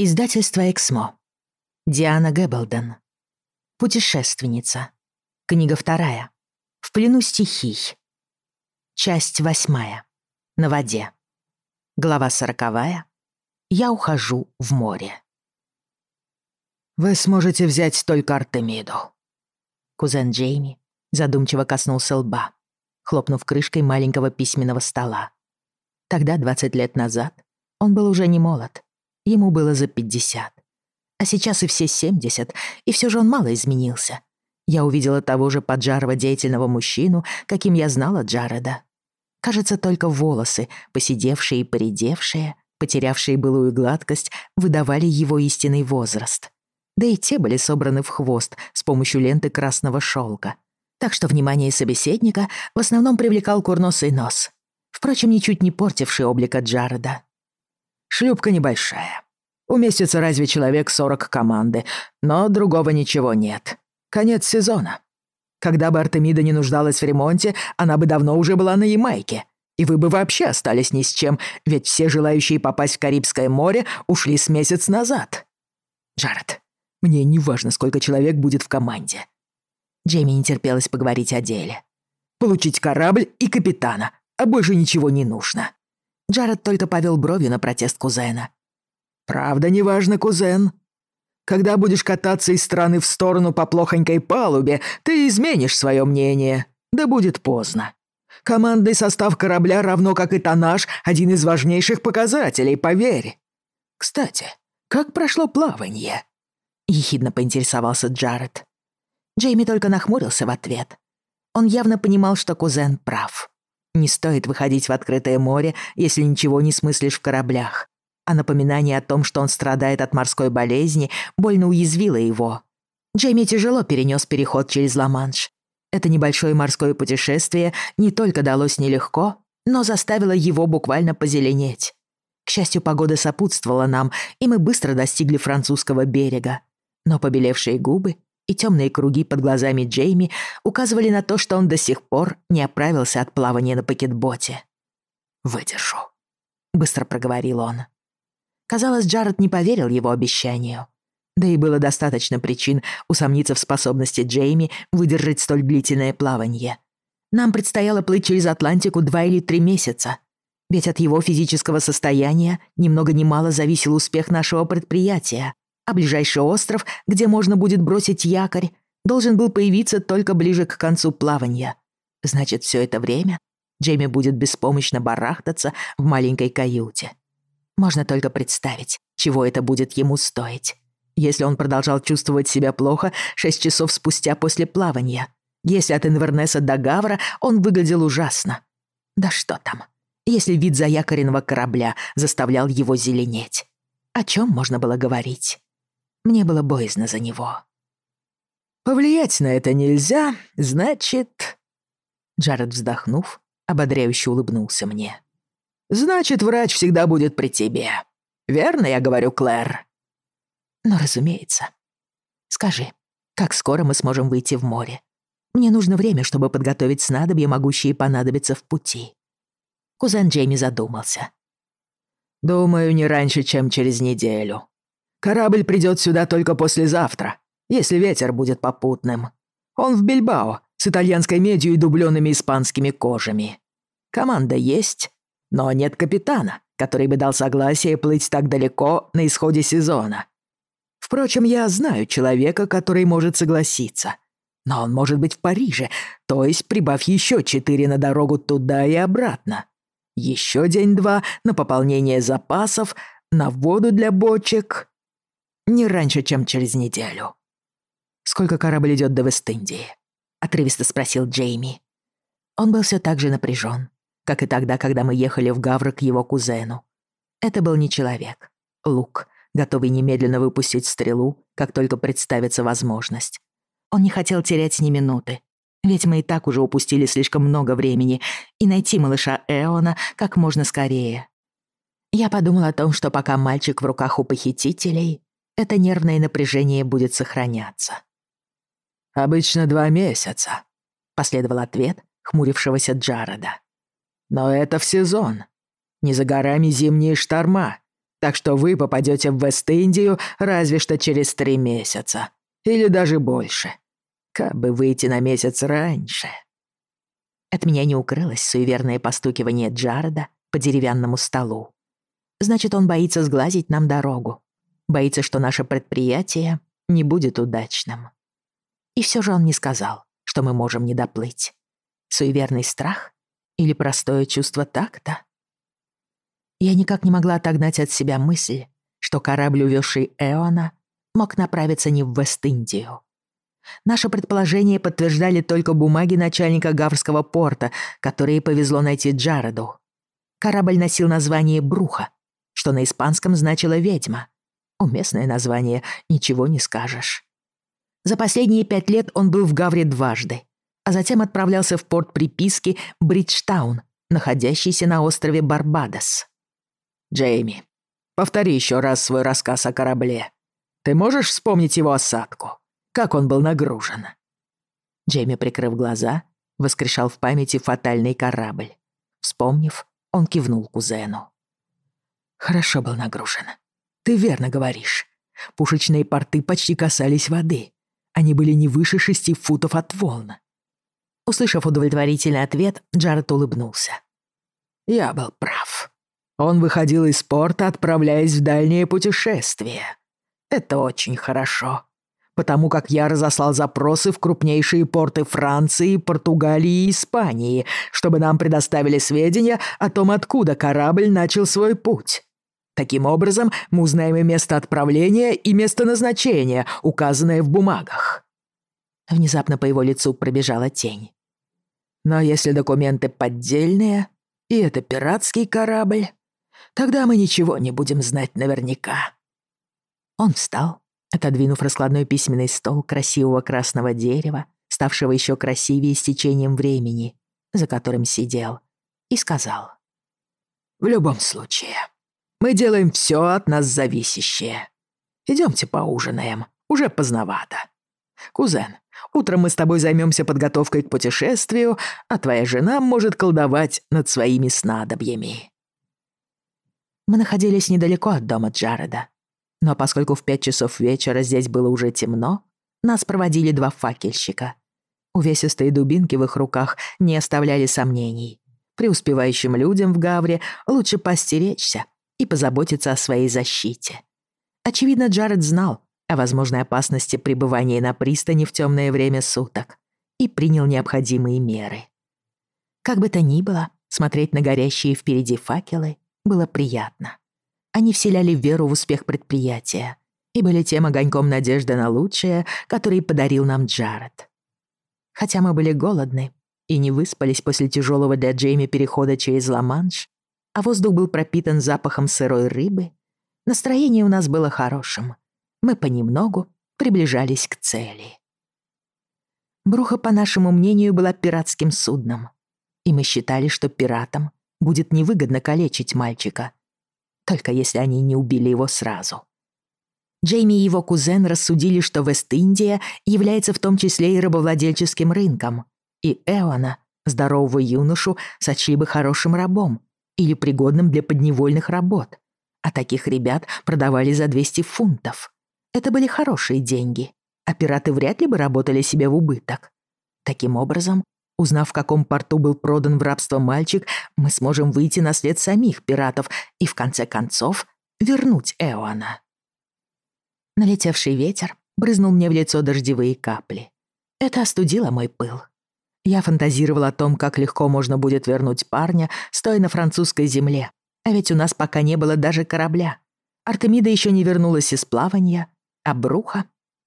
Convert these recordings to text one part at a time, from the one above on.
Издательство «Эксмо». Диана Гэббелден. Путешественница. Книга вторая. В плену стихий. Часть восьмая. На воде. Глава сороковая. Я ухожу в море. «Вы сможете взять только Артемиду». Кузен Джейми задумчиво коснулся лба, хлопнув крышкой маленького письменного стола. Тогда, 20 лет назад, он был уже не молод. Ему было за 50. А сейчас и все 70, и все же он мало изменился. Я увидела того же поджарого деятельного мужчину, каким я знала Джареда. Кажется, только волосы, посидевшие и поредевшие, потерявшие былую гладкость, выдавали его истинный возраст. Да и те были собраны в хвост с помощью ленты красного шелка. Так что внимание собеседника в основном привлекал курносый нос. Впрочем, ничуть не портивший облика Джареда. Шлюпка небольшая. Уместится разве человек сорок команды, но другого ничего нет. Конец сезона. Когда бы Артемида не нуждалась в ремонте, она бы давно уже была на Ямайке. И вы бы вообще остались ни с чем, ведь все желающие попасть в Карибское море ушли с месяц назад. Джаред, мне не важно, сколько человек будет в команде. Джейми не терпелось поговорить о деле. Получить корабль и капитана, а больше ничего не нужно. Джаред только повел бровью на протест кузена. «Правда неважно, кузен. Когда будешь кататься из стороны в сторону по плохонькой палубе, ты изменишь свое мнение. Да будет поздно. Командный состав корабля, равно как и тоннаж, один из важнейших показателей, поверь. Кстати, как прошло плавание?» Ехидно поинтересовался Джаред. Джейми только нахмурился в ответ. Он явно понимал, что кузен прав. Не стоит выходить в открытое море, если ничего не смыслишь в кораблях. А напоминание о том, что он страдает от морской болезни, больно уязвило его. Джейми тяжело перенес переход через Ла-Манш. Это небольшое морское путешествие не только далось нелегко, но заставило его буквально позеленеть. К счастью, погода сопутствовала нам, и мы быстро достигли французского берега. Но побелевшие губы и темные круги под глазами Джейми указывали на то, что он до сих пор не оправился от плавания на пакетботе. «Выдержу», — быстро проговорил он. Казалось, Джаред не поверил его обещанию. Да и было достаточно причин усомниться в способности Джейми выдержать столь длительное плавание. Нам предстояло плыть через Атлантику два или три месяца. Ведь от его физического состояния ни много мало зависел успех нашего предприятия а ближайший остров, где можно будет бросить якорь, должен был появиться только ближе к концу плавания. Значит, все это время Джейми будет беспомощно барахтаться в маленькой каюте. Можно только представить, чего это будет ему стоить. Если он продолжал чувствовать себя плохо шесть часов спустя после плавания. Если от Инвернеса до Гавра он выглядел ужасно. Да что там, если вид заякоренного корабля заставлял его зеленеть. О чем можно было говорить? Мне было боязно за него. «Повлиять на это нельзя, значит...» Джаред, вздохнув, ободряюще улыбнулся мне. «Значит, врач всегда будет при тебе. Верно я говорю, Клэр?» «Ну, разумеется. Скажи, как скоро мы сможем выйти в море? Мне нужно время, чтобы подготовить снадобья, могущие понадобиться в пути». Кузен Джейми задумался. «Думаю, не раньше, чем через неделю. Корабль придет сюда только послезавтра, если ветер будет попутным. Он в Бильбао, с итальянской медью и дубленными испанскими кожами. Команда есть, но нет капитана, который бы дал согласие плыть так далеко на исходе сезона. Впрочем, я знаю человека, который может согласиться. Но он может быть в Париже, то есть прибавь еще четыре на дорогу туда и обратно. Еще день-два на пополнение запасов, на воду для бочек. Не раньше, чем через неделю. «Сколько корабль идет до Вест-Индии?» — отрывисто спросил Джейми. Он был все так же напряжен, как и тогда, когда мы ехали в Гавр к его кузену. Это был не человек. Лук, готовый немедленно выпустить стрелу, как только представится возможность. Он не хотел терять ни минуты, ведь мы и так уже упустили слишком много времени, и найти малыша Эона как можно скорее. Я подумал о том, что пока мальчик в руках у похитителей, это нервное напряжение будет сохраняться. «Обычно два месяца», — последовал ответ хмурившегося Джареда. «Но это в сезон. Не за горами зимние шторма, Так что вы попадете в Вест-Индию разве что через три месяца. Или даже больше. Как бы выйти на месяц раньше. От меня не укрылось суеверное постукивание Джареда по деревянному столу. Значит, он боится сглазить нам дорогу. Боится, что наше предприятие не будет удачным. И все же он не сказал, что мы можем не доплыть. Суеверный страх или простое чувство такта? Я никак не могла отогнать от себя мысль, что корабль, увезший Эона, мог направиться не в Вест-Индию. Наше предположение подтверждали только бумаги начальника Гаврского порта, которые повезло найти Джареду. Корабль носил название «Бруха», что на испанском значило «ведьма». Уместное название, ничего не скажешь. За последние пять лет он был в Гавре дважды, а затем отправлялся в порт приписки Бриджтаун, находящийся на острове Барбадос. «Джейми, повтори еще раз свой рассказ о корабле. Ты можешь вспомнить его осадку? Как он был нагружен?» Джейми, прикрыв глаза, воскрешал в памяти фатальный корабль. Вспомнив, он кивнул кузену. «Хорошо был нагружен. Ты верно говоришь. Пушечные порты почти касались воды. Они были не выше шести футов от волн. Услышав удовлетворительный ответ, Джаред улыбнулся. «Я был прав. Он выходил из порта, отправляясь в дальнее путешествие. Это очень хорошо, потому как я разослал запросы в крупнейшие порты Франции, Португалии и Испании, чтобы нам предоставили сведения о том, откуда корабль начал свой путь. Таким образом, мы узнаем и место отправления, и место назначения, указанное в бумагах». Внезапно по его лицу пробежала тень. Но если документы поддельные, и это пиратский корабль, тогда мы ничего не будем знать наверняка». Он встал, отодвинув раскладной письменный стол красивого красного дерева, ставшего еще красивее с течением времени, за которым сидел, и сказал. «В любом случае, мы делаем все от нас зависящее. Идемте поужинаем, уже поздновато. Кузен, Утром мы с тобой займемся подготовкой к путешествию, а твоя жена может колдовать над своими снадобьями». Мы находились недалеко от дома Джареда. Но поскольку в пять часов вечера здесь было уже темно, нас проводили два факельщика. Увесистые дубинки в их руках не оставляли сомнений. Преуспевающим людям в Гавре лучше постеречься и позаботиться о своей защите. Очевидно, Джаред знал, о возможной опасности пребывания на пристани в темное время суток и принял необходимые меры. Как бы то ни было, смотреть на горящие впереди факелы было приятно. Они вселяли веру в успех предприятия и были тем огоньком надежды на лучшее, который подарил нам Джаред. Хотя мы были голодны и не выспались после тяжелого для Джейми перехода через Ла-Манш, а воздух был пропитан запахом сырой рыбы, настроение у нас было хорошим — мы понемногу приближались к цели. Бруха, по нашему мнению, была пиратским судном, и мы считали, что пиратам будет невыгодно калечить мальчика, только если они не убили его сразу. Джейми и его кузен рассудили, что Вест-Индия является в том числе и рабовладельческим рынком, и Эона, здорового юношу, сочли бы хорошим рабом или пригодным для подневольных работ, а таких ребят продавали за 200 фунтов. Это были хорошие деньги, а пираты вряд ли бы работали себе в убыток. Таким образом, узнав, в каком порту был продан в рабство мальчик, мы сможем выйти на след самих пиратов и, в конце концов, вернуть Эоана. Налетевший ветер брызнул мне в лицо дождевые капли. Это остудило мой пыл. Я фантазировал о том, как легко можно будет вернуть парня, стоя на французской земле. А ведь у нас пока не было даже корабля. Артемида еще не вернулась из плавания, а Бруха,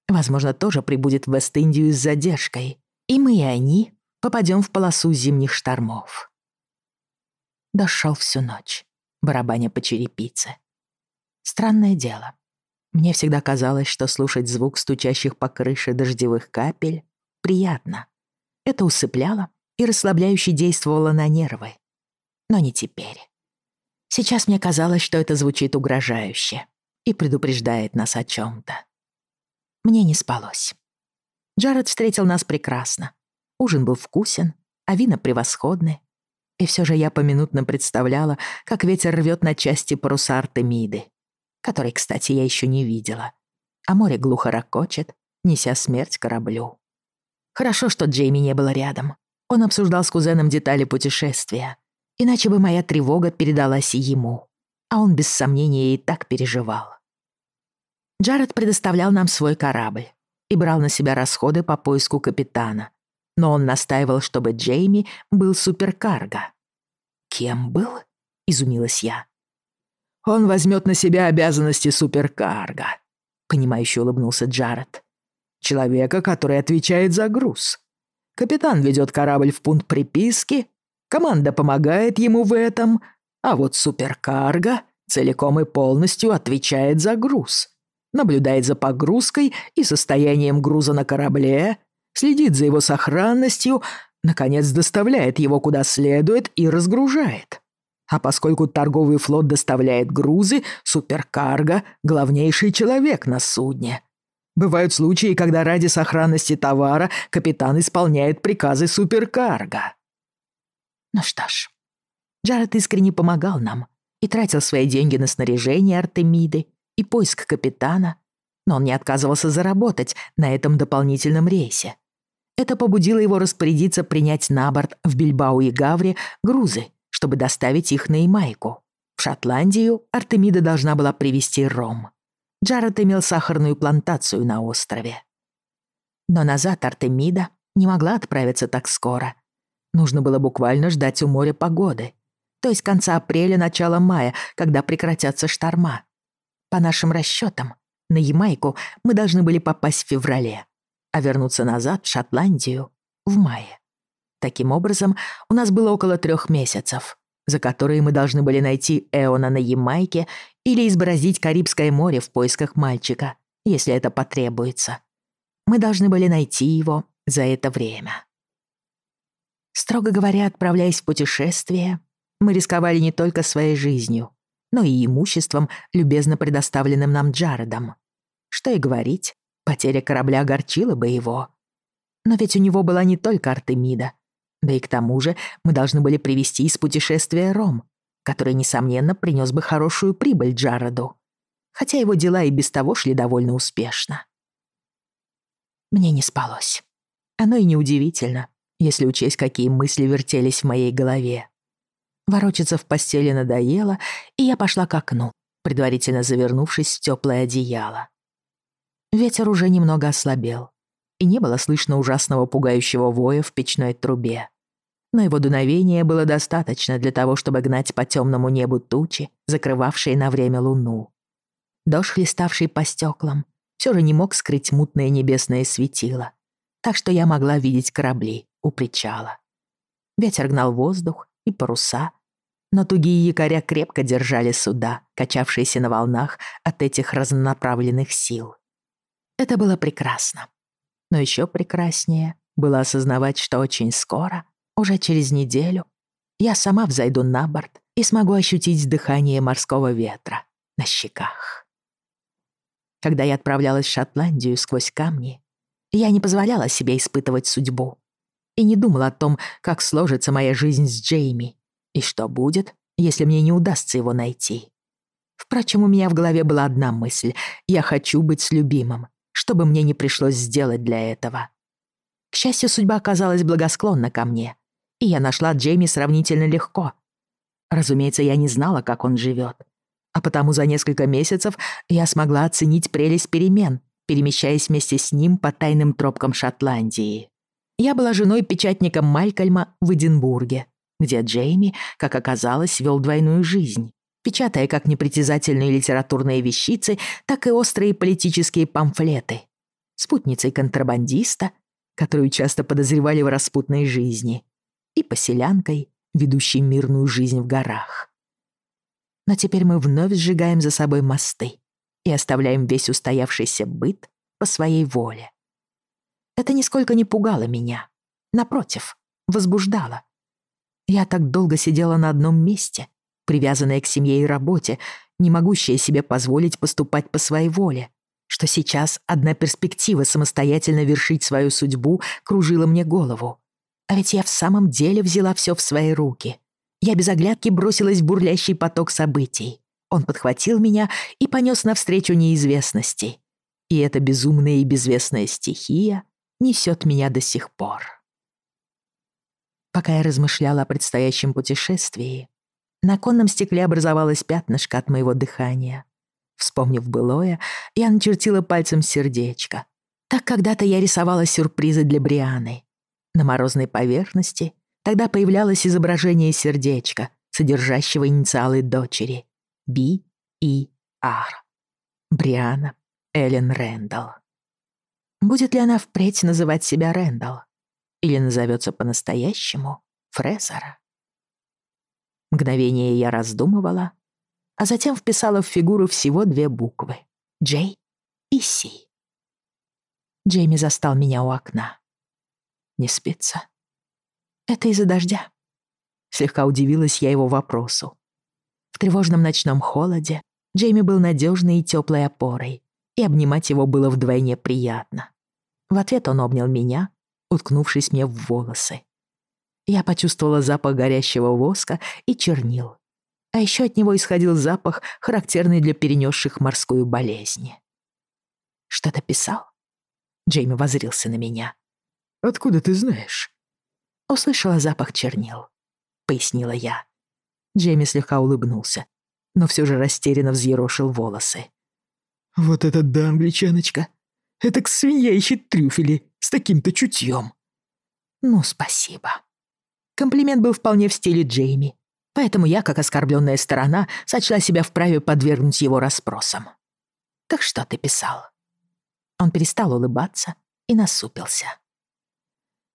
возможно, тоже прибудет в Вест-Индию с задержкой, и мы и они попадем в полосу зимних штормов. Дошел всю ночь, барабаня по черепице. Странное дело. Мне всегда казалось, что слушать звук стучащих по крыше дождевых капель приятно. Это усыпляло и расслабляюще действовало на нервы. Но не теперь. Сейчас мне казалось, что это звучит угрожающе и предупреждает нас о чем-то. Мне не спалось. Джаред встретил нас прекрасно. Ужин был вкусен, а вина превосходны. И все же я поминутно представляла, как ветер рвет на части паруса Артемиды, которой, кстати, я еще не видела. А море глухо ракочет, неся смерть кораблю. Хорошо, что Джейми не было рядом. Он обсуждал с кузеном детали путешествия. Иначе бы моя тревога передалась и ему. А он без сомнения и так переживал. Джаред предоставлял нам свой корабль и брал на себя расходы по поиску капитана. Но он настаивал, чтобы Джейми был суперкарго. «Кем был?» — изумилась я. «Он возьмет на себя обязанности суперкарго», — понимающе улыбнулся Джаред. «Человека, который отвечает за груз. Капитан ведет корабль в пункт приписки, команда помогает ему в этом, а вот суперкарго целиком и полностью отвечает за груз. Наблюдает за погрузкой и состоянием груза на корабле, следит за его сохранностью, наконец доставляет его куда следует и разгружает. А поскольку торговый флот доставляет грузы, суперкарго — главнейший человек на судне. Бывают случаи, когда ради сохранности товара капитан исполняет приказы суперкарго. Ну что ж, Джаред искренне помогал нам и тратил свои деньги на снаряжение Артемиды и поиск капитана, но он не отказывался заработать на этом дополнительном рейсе. Это побудило его распорядиться принять на борт в Бильбау и Гавре грузы, чтобы доставить их на Ямайку. В Шотландию Артемида должна была привезти ром. Джаред имел сахарную плантацию на острове. Но назад Артемида не могла отправиться так скоро. Нужно было буквально ждать у моря погоды, то есть конца апреля, начала мая, когда прекратятся шторма. По нашим расчетам, на Ямайку мы должны были попасть в феврале, а вернуться назад в Шотландию в мае. Таким образом, у нас было около трех месяцев, за которые мы должны были найти Эона на Ямайке или избразить Карибское море в поисках мальчика, если это потребуется. Мы должны были найти его за это время. Строго говоря, отправляясь в путешествие, мы рисковали не только своей жизнью, но и имуществом, любезно предоставленным нам Джаредом. Что и говорить, потеря корабля огорчила бы его. Но ведь у него была не только Артемида. Да и к тому же мы должны были привезти из путешествия Ром, который, несомненно, принес бы хорошую прибыль Джареду. Хотя его дела и без того шли довольно успешно. Мне не спалось. Оно и неудивительно, если учесть, какие мысли вертелись в моей голове. Ворочаться в постели надоело, и я пошла к окну, предварительно завернувшись в теплое одеяло. Ветер уже немного ослабел, и не было слышно ужасного пугающего воя в печной трубе. Но его дуновения было достаточно для того, чтобы гнать по темному небу тучи, закрывавшие на время луну. Дождь, хлеставший по стеклам, все же не мог скрыть мутное небесное светило, так что я могла видеть корабли у причала. Ветер гнал воздух, и паруса, но тугие якоря крепко держали суда, качавшиеся на волнах от этих разнонаправленных сил. Это было прекрасно. Но еще прекраснее было осознавать, что очень скоро, уже через неделю, я сама взойду на борт и смогу ощутить дыхание морского ветра на щеках. Когда я отправлялась в Шотландию сквозь камни, я не позволяла себе испытывать судьбу и не думал о том, как сложится моя жизнь с Джейми и что будет, если мне не удастся его найти. Впрочем, у меня в голове была одна мысль — я хочу быть с любимым, что бы мне не пришлось сделать для этого. К счастью, судьба оказалась благосклонна ко мне, и я нашла Джейми сравнительно легко. Разумеется, я не знала, как он живет, а потому за несколько месяцев я смогла оценить прелесть перемен, перемещаясь вместе с ним по тайным тропкам Шотландии. Я была женой печатника Малькольма в Эдинбурге, где Джейми, как оказалось, вел двойную жизнь, печатая как непритязательные литературные вещицы, так и острые политические памфлеты. Спутницей контрабандиста, которую часто подозревали в распутной жизни, и поселянкой, ведущей мирную жизнь в горах. Но теперь мы вновь сжигаем за собой мосты и оставляем весь устоявшийся быт по своей воле. Это нисколько не пугало меня. Напротив, возбуждало. Я так долго сидела на одном месте, привязанная к семье и работе, не могущая себе позволить поступать по своей воле, что сейчас одна перспектива самостоятельно вершить свою судьбу кружила мне голову. А ведь я в самом деле взяла все в свои руки. Я без оглядки бросилась в бурлящий поток событий. Он подхватил меня и понес навстречу неизвестности. И эта безумная и безвестная стихия несет меня до сих пор. Пока я размышляла о предстоящем путешествии, на конном стекле образовалось пятнышко от моего дыхания. Вспомнив былое, я начертила пальцем сердечко. Так когда-то я рисовала сюрпризы для Брианы. На морозной поверхности тогда появлялось изображение сердечка, содержащего инициалы дочери — Би и Ар. Бриана Эллен Рэндалл. Будет ли она впредь называть себя Рэндалл? Или назовется по-настоящему Фрезера? Мгновение я раздумывала, а затем вписала в фигуру всего две буквы — Джей и Си. Джейми застал меня у окна. Не спится? Это из-за дождя. Слегка удивилась я его вопросу. В тревожном ночном холоде Джейми был надежной и теплой опорой, и обнимать его было вдвойне приятно. В ответ он обнял меня, уткнувшись мне в волосы. Я почувствовала запах горящего воска и чернил. А еще от него исходил запах, характерный для перенесших морскую болезнь. «Что-то писал?» Джейми возрился на меня. «Откуда ты знаешь?» «Услышала запах чернил», — пояснила я. Джейми слегка улыбнулся, но все же растерянно взъерошил волосы. «Вот это да, англичаночка! Это к свинья ищет трюфели с таким-то чутьем!» «Ну, спасибо», Комплимент был вполне в стиле Джейми, поэтому я, как оскорбленная сторона, сочла себя вправе подвергнуть его расспросам. «Так что ты писал?» Он перестал улыбаться и насупился.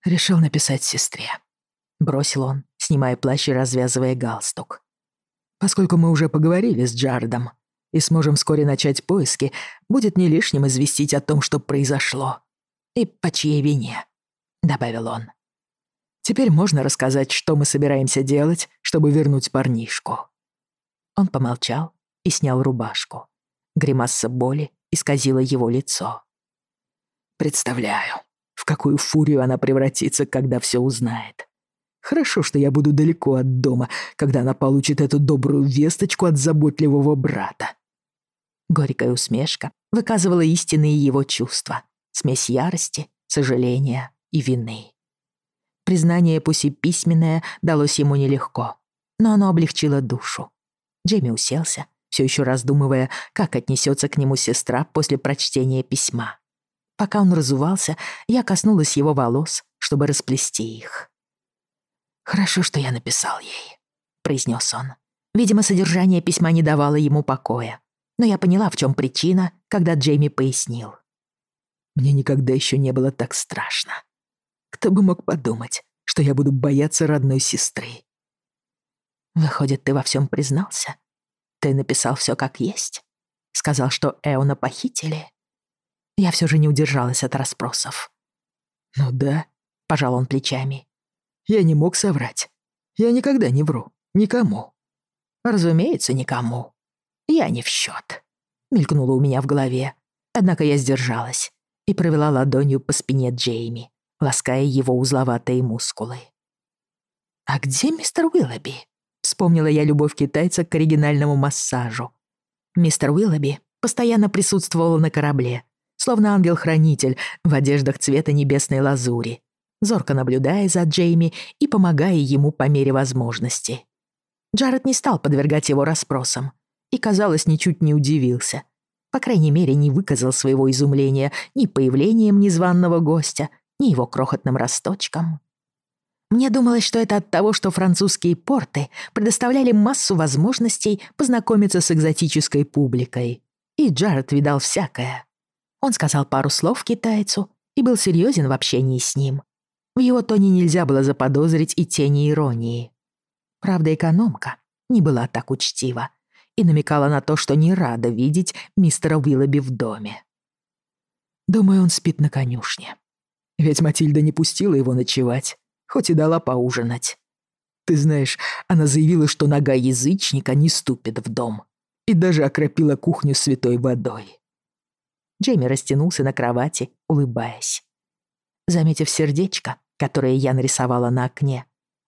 «Решил написать сестре», — бросил он, снимая плащ и развязывая галстук. «Поскольку мы уже поговорили с Джардом и сможем вскоре начать поиски, будет не лишним известить о том, что произошло. И по чьей вине», — добавил он. Теперь можно рассказать, что мы собираемся делать, чтобы вернуть парнишку». Он помолчал и снял рубашку. Гримаса боли исказила его лицо. «Представляю, в какую фурию она превратится, когда все узнает. Хорошо, что я буду далеко от дома, когда она получит эту добрую весточку от заботливого брата». Горькая усмешка выказывала истинные его чувства, смесь ярости, сожаления и вины. Признание, пусть и письменное, далось ему нелегко, но оно облегчило душу. Джейми уселся, все еще раздумывая, как отнесется к нему сестра после прочтения письма. Пока он разувался, я коснулась его волос, чтобы расплести их. «Хорошо, что я написал ей», — произнес он. Видимо, содержание письма не давало ему покоя. Но я поняла, в чем причина, когда Джейми пояснил. «Мне никогда еще не было так страшно. Кто бы мог подумать, что я буду бояться родной сестры? Выходит, ты во всем признался? Ты написал все как есть? Сказал, что Эона похитили? Я все же не удержалась от расспросов. Ну да, пожал он плечами. Я не мог соврать. Я никогда не вру. Никому. Разумеется, никому. Я не в счет. Мелькнуло у меня в голове. Однако я сдержалась и провела ладонью по спине Джейми, лаская его узловатые мускулы. «А где мистер Уиллоби?» — вспомнила я любовь китайца к оригинальному массажу. Мистер Уиллоби постоянно присутствовал на корабле, словно ангел-хранитель в одеждах цвета небесной лазури, зорко наблюдая за Джейми и помогая ему по мере возможности. Джаред не стал подвергать его расспросам и, казалось, ничуть не удивился. По крайней мере, не выказал своего изумления ни появлением незваного гостя, ни его крохотным росточком. Мне думалось, что это от того, что французские порты предоставляли массу возможностей познакомиться с экзотической публикой. И Джаред видал всякое. Он сказал пару слов китайцу и был серьезен в общении с ним. В его тоне нельзя было заподозрить и тени иронии. Правда, экономка не была так учтива и намекала на то, что не рада видеть мистера Уиллоби в доме. «Думаю, он спит на конюшне», ведь Матильда не пустила его ночевать, хоть и дала поужинать. Ты знаешь, она заявила, что нога язычника не ступит в дом. И даже окропила кухню святой водой. Джейми растянулся на кровати, улыбаясь. Заметив сердечко, которое я нарисовала на окне,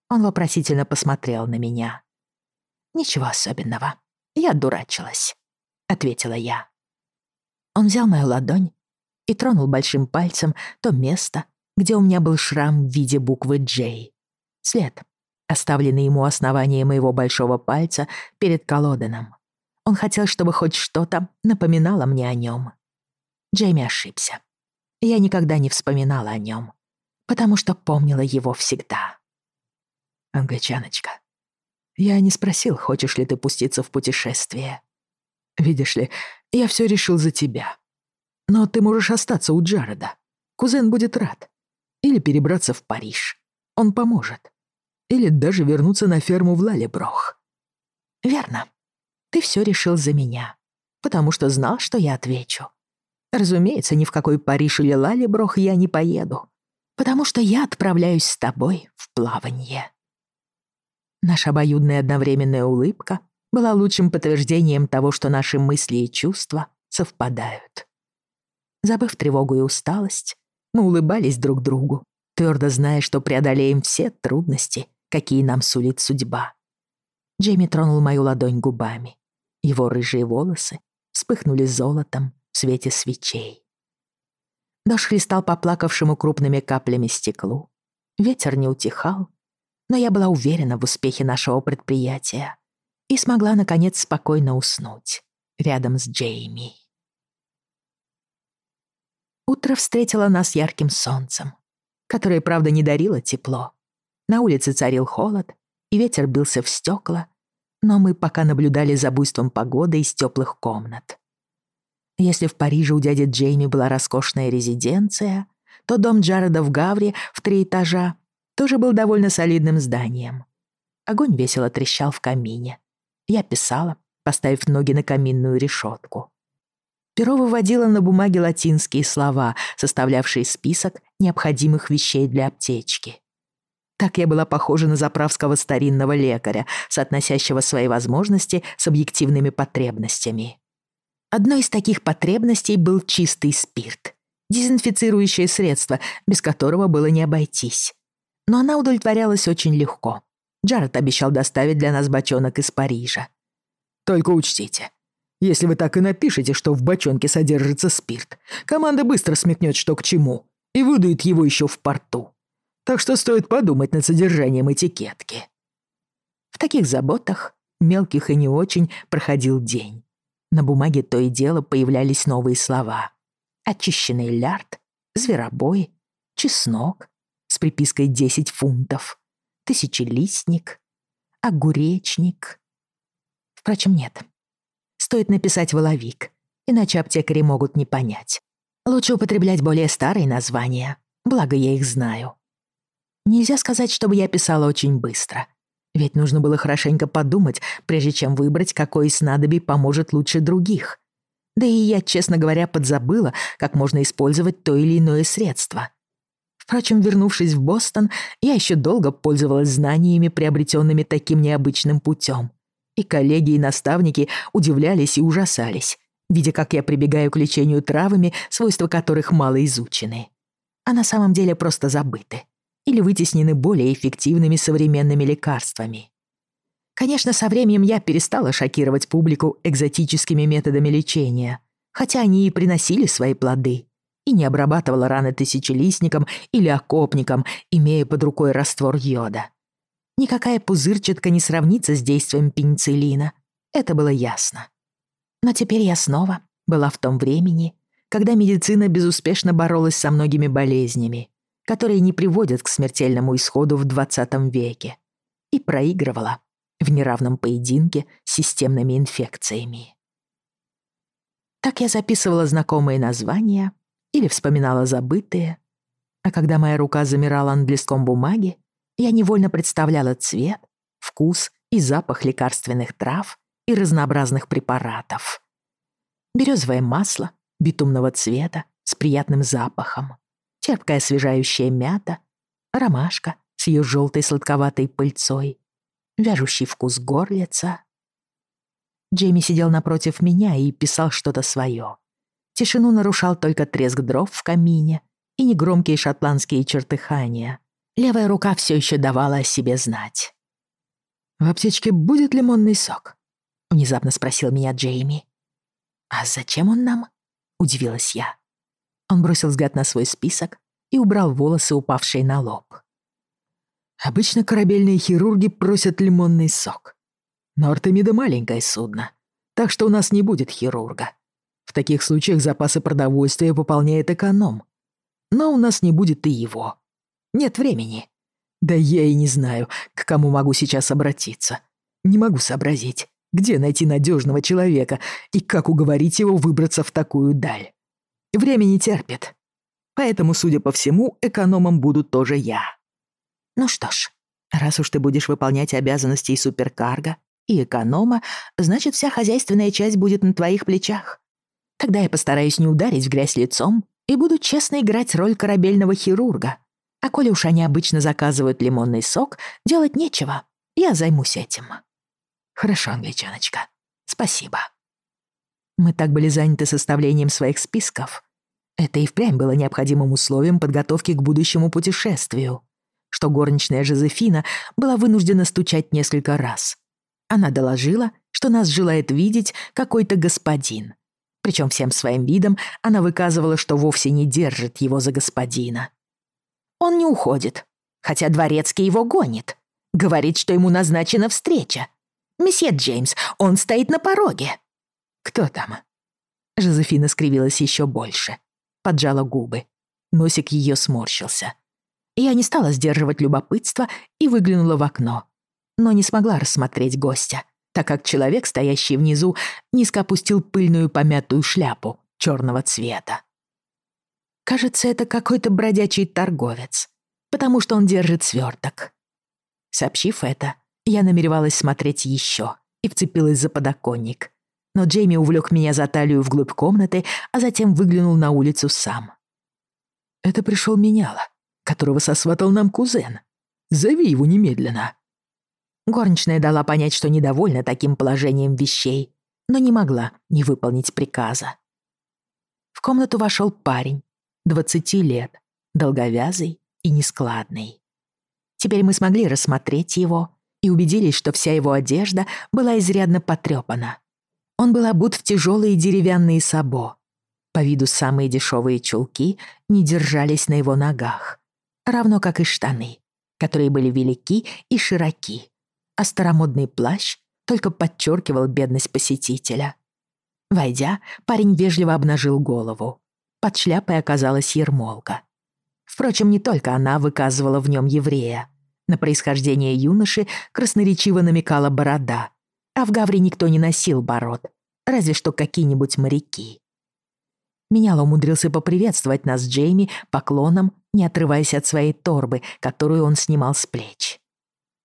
он вопросительно посмотрел на меня. «Ничего особенного. Я дурачилась», — ответила я. Он взял мою ладонь и тронул большим пальцем то место, где у меня был шрам в виде буквы «Джей». След, оставленный ему основание моего большого пальца перед колоденом. Он хотел, чтобы хоть что-то напоминало мне о нем. Джейми ошибся. Я никогда не вспоминала о нем, потому что помнила его всегда. «Англичаночка, я не спросил, хочешь ли ты пуститься в путешествие. Видишь ли, я все решил за тебя. Но ты можешь остаться у Джареда. Кузен будет рад. Или перебраться в Париж. Он поможет. Или даже вернуться на ферму в Лалеброх. Верно. Ты все решил за меня, потому что знал, что я отвечу. Разумеется, ни в какой Париж или Лалеброх я не поеду, потому что я отправляюсь с тобой в плавание. Наша обоюдная одновременная улыбка была лучшим подтверждением того, что наши мысли и чувства совпадают. Забыв тревогу и усталость, мы улыбались друг другу, твердо зная, что преодолеем все трудности, какие нам сулит судьба. Джейми тронул мою ладонь губами. Его рыжие волосы вспыхнули золотом в свете свечей. Дождь хлестал по плакавшему крупными каплями стеклу. Ветер не утихал, но я была уверена в успехе нашего предприятия и смогла, наконец, спокойно уснуть рядом с Джейми. Утро встретило нас ярким солнцем, которое, правда, не дарило тепло. На улице царил холод, и ветер бился в стекла, но мы пока наблюдали за буйством погоды из теплых комнат. Если в Париже у дяди Джейми была роскошная резиденция, то дом Джареда в Гавре в три этажа тоже был довольно солидным зданием. Огонь весело трещал в камине. Я писала, поставив ноги на каминную решетку. Перо выводило на бумаге латинские слова, составлявшие список необходимых вещей для аптечки. Так я была похожа на заправского старинного лекаря, соотносящего свои возможности с объективными потребностями. Одной из таких потребностей был чистый спирт, дезинфицирующее средство, без которого было не обойтись но она удовлетворялась очень легко. Джаред обещал доставить для нас бочонок из Парижа. «Только учтите, если вы так и напишете, что в бочонке содержится спирт, команда быстро смекнет, что к чему, и выдует его еще в порту. Так что стоит подумать над содержанием этикетки». В таких заботах, мелких и не очень, проходил день. На бумаге то и дело появлялись новые слова. Очищенный лярд, зверобой, чеснок, с припиской 10 фунтов, тысячелистник, огуречник. Впрочем, нет. Стоит написать «воловик», иначе аптекари могут не понять. Лучше употреблять более старые названия, благо я их знаю. Нельзя сказать, чтобы я писала очень быстро, ведь нужно было хорошенько подумать, прежде чем выбрать, какой из снадобий поможет лучше других. Да и я, честно говоря, подзабыла, как можно использовать то или иное средство. Впрочем, вернувшись в Бостон, я еще долго пользовалась знаниями, приобретенными таким необычным путем. И коллеги и наставники удивлялись и ужасались, видя, как я прибегаю к лечению травами, свойства которых мало изучены. А на самом деле просто забыты или вытеснены более эффективными современными лекарствами. Конечно, со временем я перестала шокировать публику экзотическими методами лечения, хотя они и приносили свои плоды и не обрабатывала раны тысячелистником или окопником, имея под рукой раствор йода. Никакая пузырчатка не сравнится с действием пенициллина. Это было ясно. Но теперь я снова была в том времени, когда медицина безуспешно боролась со многими болезнями, которые не приводят к смертельному исходу в 20 веке, и проигрывала в неравном поединке с системными инфекциями. Так я записывала знакомые названия или вспоминала забытые, а когда моя рука замирала на листком бумаги, я невольно представляла цвет, вкус и запах лекарственных трав и разнообразных препаратов. Березовое масло битумного цвета с приятным запахом, терпкая освежающая мята, ромашка с ее желтой сладковатой пыльцой, вяжущий вкус горлица. Джейми сидел напротив меня и писал что-то свое. Тишину нарушал только треск дров в камине и негромкие шотландские чертыхания. Левая рука все еще давала о себе знать. «В аптечке будет лимонный сок?» — внезапно спросил меня Джейми. «А зачем он нам?» — удивилась я. Он бросил взгляд на свой список и убрал волосы, упавшие на лоб. «Обычно корабельные хирурги просят лимонный сок. Но Артемида маленькое судно, так что у нас не будет хирурга. В таких случаях запасы продовольствия пополняет эконом. Но у нас не будет и его. Нет времени. Да я и не знаю, к кому могу сейчас обратиться. Не могу сообразить, где найти надежного человека и как уговорить его выбраться в такую даль. Время не терпит. Поэтому, судя по всему, экономом буду тоже я. Ну что ж, раз уж ты будешь выполнять обязанности и суперкарга, и эконома, значит, вся хозяйственная часть будет на твоих плечах. Тогда я постараюсь не ударить в грязь лицом и буду честно играть роль корабельного хирурга. А коли уж они обычно заказывают лимонный сок, делать нечего. Я займусь этим. Хорошо, англичаночка. Спасибо. Мы так были заняты составлением своих списков. Это и впрямь было необходимым условием подготовки к будущему путешествию, что горничная Жозефина была вынуждена стучать несколько раз. Она доложила, что нас желает видеть какой-то господин. Причем всем своим видом она выказывала, что вовсе не держит его за господина. Он не уходит, хотя дворецкий его гонит. Говорит, что ему назначена встреча, «Месье Джеймс, он стоит на пороге». «Кто там?» Жозефина скривилась еще больше. Поджала губы. Носик ее сморщился. Я не стала сдерживать любопытство и выглянула в окно. Но не смогла рассмотреть гостя, так как человек, стоящий внизу, низко опустил пыльную помятую шляпу черного цвета. Кажется, это какой-то бродячий торговец, потому что он держит сверток. Сообщив это, я намеревалась смотреть еще и вцепилась за подоконник. Но Джейми увлек меня за талию вглубь комнаты, а затем выглянул на улицу сам. «Это пришел меняла, которого сосватал нам кузен. Зови его немедленно». Горничная дала понять, что недовольна таким положением вещей, но не могла не выполнить приказа. В комнату вошел парень, двадцати лет, долговязый и нескладный. Теперь мы смогли рассмотреть его и убедились, что вся его одежда была изрядно потрёпана. Он был обут в тяжелые деревянные сабо. По виду самые дешевые чулки не держались на его ногах, равно как и штаны, которые были велики и широки, а старомодный плащ только подчеркивал бедность посетителя. Войдя, парень вежливо обнажил голову. Под шляпой оказалась ермолка. Впрочем, не только она выказывала в нем еврея. На происхождение юноши красноречиво намекала борода, а в Гавре никто не носил бород, разве что какие-нибудь моряки. Менял умудрился поприветствовать нас Джейми поклоном, не отрываясь от своей торбы, которую он снимал с плеч.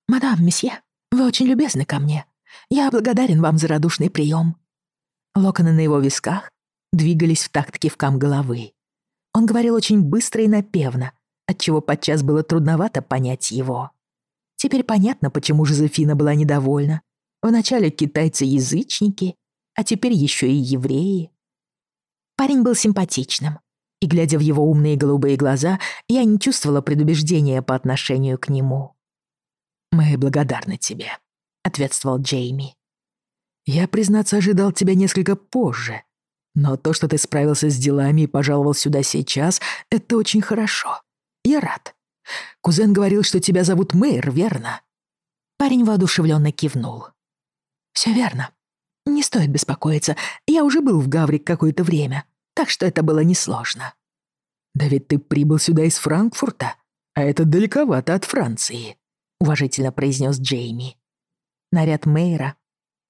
«Мадам, месье, вы очень любезны ко мне. Я благодарен вам за радушный прием». Локоны на его висках двигались в такт кивкам головы. Он говорил очень быстро и напевно, отчего подчас было трудновато понять его. Теперь понятно, почему Жозефина была недовольна. Вначале китайцы-язычники, а теперь еще и евреи. Парень был симпатичным, и, глядя в его умные голубые глаза, я не чувствовала предубеждения по отношению к нему. «Мы благодарны тебе», — ответствовал Джейми. «Я, признаться, ожидал тебя несколько позже, но то, что ты справился с делами и пожаловал сюда сейчас, это очень хорошо. Я рад. Кузен говорил, что тебя зовут Мэйр, верно?» Парень воодушевленно кивнул. «Все верно. Не стоит беспокоиться. Я уже был в Гаврик какое-то время, так что это было несложно». «Да ведь ты прибыл сюда из Франкфурта, а это далековато от Франции», — уважительно произнес Джейми. Наряд Мэйра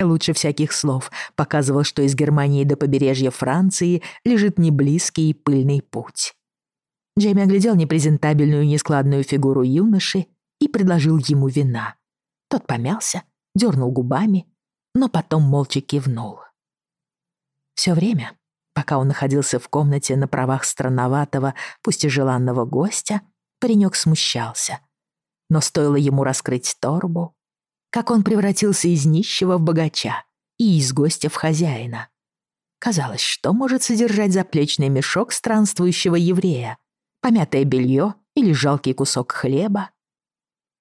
лучше всяких слов показывал, что из Германии до побережья Франции лежит неблизкий и пыльный путь. Джейми оглядел непрезентабельную нескладную фигуру юноши и предложил ему вина. Тот помялся, дернул губами, но потом молча кивнул. Все время, пока он находился в комнате на правах странноватого, пусть и желанного гостя, паренек смущался. Но стоило ему раскрыть торбу, как он превратился из нищего в богача и из гостя в хозяина. Казалось, что может содержать заплечный мешок странствующего еврея, помятое белье или жалкий кусок хлеба.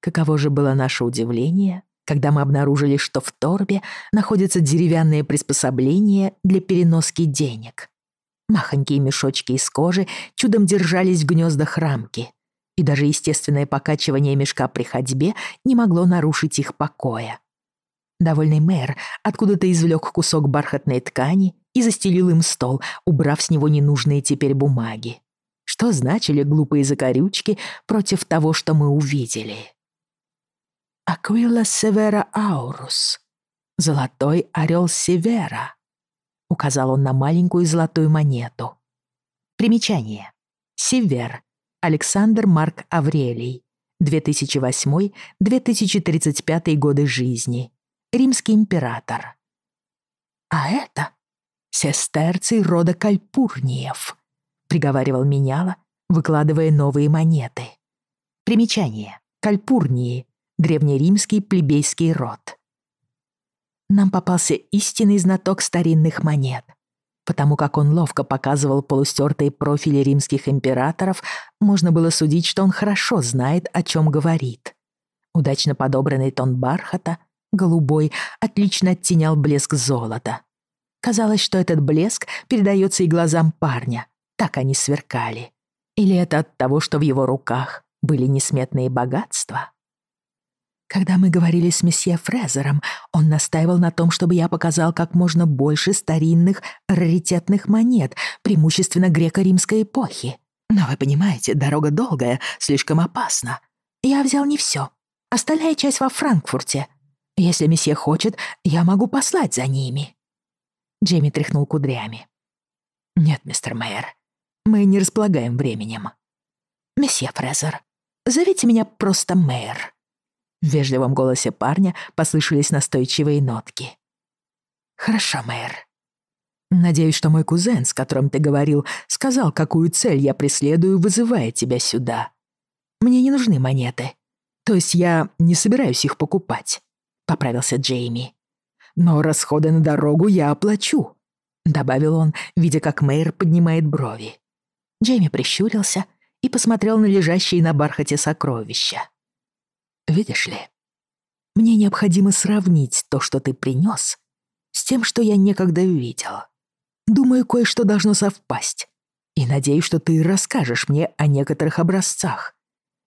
Каково же было наше удивление, когда мы обнаружили, что в торбе находятся деревянные приспособления для переноски денег. Махонькие мешочки из кожи чудом держались в гнездах рамки, и даже естественное покачивание мешка при ходьбе не могло нарушить их покоя. Довольный мэр откуда-то извлек кусок бархатной ткани и застелил им стол, убрав с него ненужные теперь бумаги. Что значили глупые закорючки против того, что мы увидели? «Аквила Севера Аурус», «Золотой орел Севера», — указал он на маленькую золотую монету. Примечание. Север. Александр Марк Аврелий. 2008-2035 годы жизни. Римский император. А это сестерций рода Кальпурниев, приговаривал меняла, выкладывая новые монеты. Примечание. Кальпурнии. Древнеримский плебейский род. Нам попался истинный знаток старинных монет. Потому как он ловко показывал полустертые профили римских императоров, можно было судить, что он хорошо знает, о чем говорит. Удачно подобранный тон бархата, голубой, отлично оттенял блеск золота. Казалось, что этот блеск передается и глазам парня. Так они сверкали. Или это от того, что в его руках были несметные богатства? Когда мы говорили с месье Фрезером, он настаивал на том, чтобы я показал как можно больше старинных, раритетных монет, преимущественно греко-римской эпохи. Но вы понимаете, дорога долгая, слишком опасна. Я взял не все. Остальная часть во Франкфурте. Если месье хочет, я могу послать за ними». Джейми тряхнул кудрями. «Нет, мистер Мэйр, мы не располагаем временем. Месье Фрезер, зовите меня просто Мэйр». В вежливом голосе парня послышались настойчивые нотки. «Хорошо, мэр. Надеюсь, что мой кузен, с которым ты говорил, сказал, какую цель я преследую, вызывая тебя сюда. Мне не нужны монеты. То есть я не собираюсь их покупать», — поправился Джейми. «Но расходы на дорогу я оплачу», — добавил он, видя, как мэр поднимает брови. Джейми прищурился и посмотрел на лежащие на бархате сокровища. Видишь ли, мне необходимо сравнить то, что ты принес, с тем, что я некогда видел. Думаю, кое-что должно совпасть. И надеюсь, что ты расскажешь мне о некоторых образцах,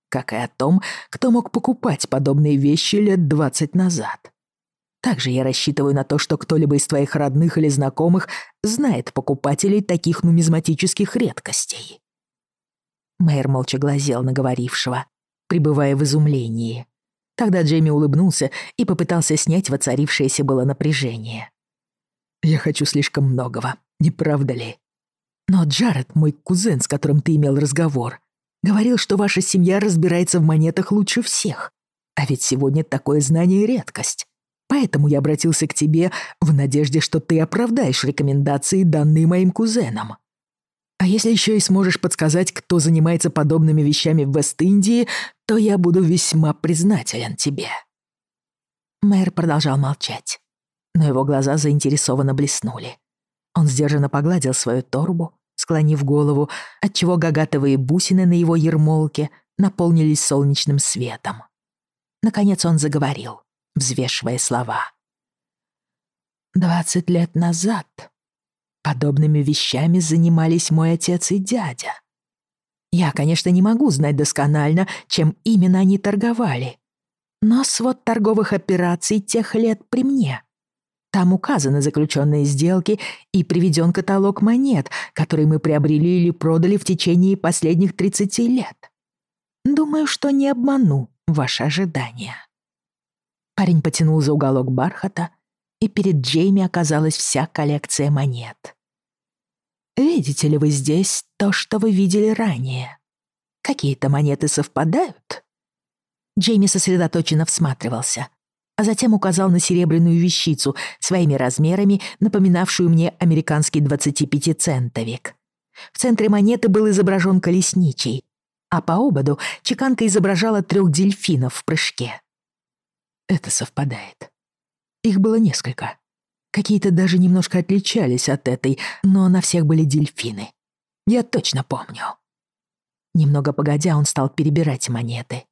как и о том, кто мог покупать подобные вещи лет двадцать назад. Также я рассчитываю на то, что кто-либо из твоих родных или знакомых знает покупателей таких нумизматических редкостей. Мэйр молча глазел на говорившего, пребывая в изумлении. Тогда Джейми улыбнулся и попытался снять воцарившееся было напряжение. «Я хочу слишком многого, не правда ли? Но Джаред, мой кузен, с которым ты имел разговор, говорил, что ваша семья разбирается в монетах лучше всех. А ведь сегодня такое знание — редкость. Поэтому я обратился к тебе в надежде, что ты оправдаешь рекомендации, данные моим кузенам. А если еще и сможешь подсказать, кто занимается подобными вещами в Вест-Индии, то я буду весьма признателен тебе». Мэр продолжал молчать, но его глаза заинтересованно блеснули. Он сдержанно погладил свою торбу, склонив голову, отчего гагатовые бусины на его ермолке наполнились солнечным светом. Наконец он заговорил, взвешивая слова. «Двадцать лет назад Подобными вещами занимались мой отец и дядя. Я, конечно, не могу знать досконально, чем именно они торговали. Но свод торговых операций тех лет при мне. Там указаны заключенные сделки и приведен каталог монет, которые мы приобрели или продали в течение последних 30 лет. Думаю, что не обману ваши ожидания. Парень потянул за уголок бархата, и перед Джейми оказалась вся коллекция монет. Видите ли вы здесь то, что вы видели ранее? Какие-то монеты совпадают?» Джейми сосредоточенно всматривался, а затем указал на серебряную вещицу, своими размерами напоминавшую мне американский 25-центовик. В центре монеты был изображен колесничий, а по ободу чеканка изображала трех дельфинов в прыжке. Это совпадает. Их было несколько. Какие-то даже немножко отличались от этой, но на всех были дельфины. Я точно помню. Немного погодя, он стал перебирать монеты.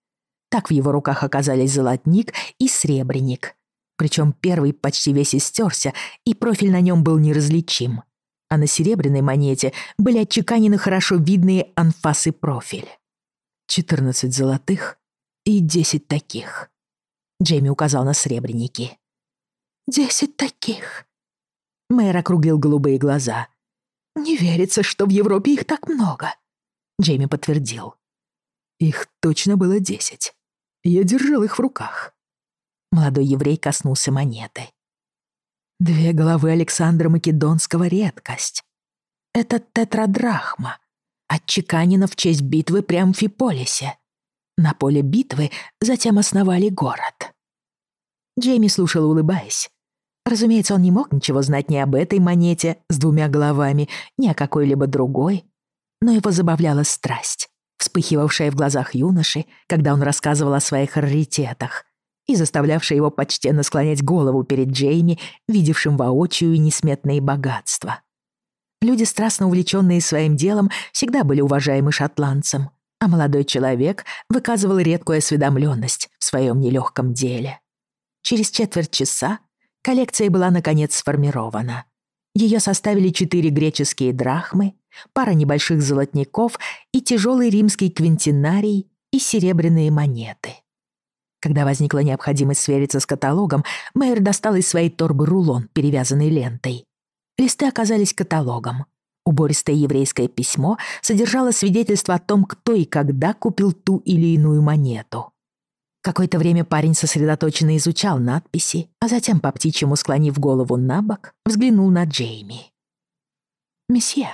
Так в его руках оказались золотник и сребреник. Причем первый почти весь истерся, и профиль на нем был неразличим. А на серебряной монете были отчеканены хорошо видные анфасы профиль. 14 золотых и 10 таких. Джейми указал на сребреники. «Десять таких». Мэр округлил голубые глаза. «Не верится, что в Европе их так много», — Джейми подтвердил. «Их точно было десять. Я держал их в руках». Молодой еврей коснулся монеты. «Две головы Александра Македонского — редкость. Это тетрадрахма, отчеканена в честь битвы при Амфиполисе. На поле битвы затем основали город». Джейми слушал, улыбаясь. Разумеется, он не мог ничего знать ни об этой монете с двумя головами, ни о какой-либо другой, но его забавляла страсть, вспыхивавшая в глазах юноши, когда он рассказывал о своих раритетах, и заставлявшая его почтенно склонять голову перед Джейми, видевшим воочию несметные богатства. Люди, страстно увлеченные своим делом, всегда были уважаемы шотландцем, а молодой человек выказывал редкую осведомленность в своем нелегком деле. Через четверть часа Коллекция была, наконец, сформирована. Ее составили четыре греческие драхмы, пара небольших золотников и тяжелый римский квинтинарий и серебряные монеты. Когда возникла необходимость свериться с каталогом, Мэйр достал из своей торбы рулон, перевязанный лентой. Листы оказались каталогом. Убористое еврейское письмо содержало свидетельство о том, кто и когда купил ту или иную монету. Какое-то время парень сосредоточенно изучал надписи, а затем, по птичьему склонив голову на бок, взглянул на Джейми. «Месье,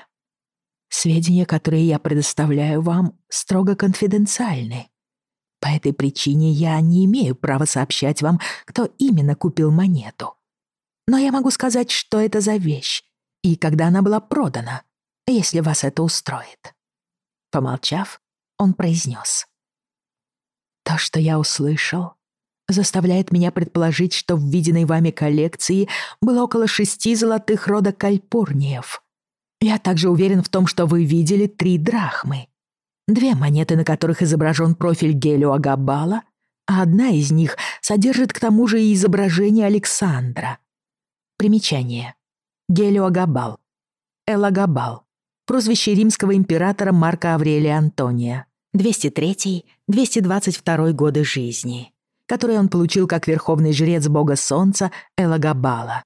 сведения, которые я предоставляю вам, строго конфиденциальны. По этой причине я не имею права сообщать вам, кто именно купил монету. Но я могу сказать, что это за вещь и когда она была продана, если вас это устроит». Помолчав, он произнес. То, что я услышал, заставляет меня предположить, что в виденной вами коллекции было около шести золотых рода кальпурниев. Я также уверен в том, что вы видели три драхмы. Две монеты, на которых изображен профиль Гелио Агабала, а одна из них содержит к тому же и изображение Александра. Примечание. Гелио Агабал. Элагабал. Прозвище римского императора Марка Аврелия Антония. 203-222 годы жизни, которые он получил как верховный жрец бога солнца Элагабала.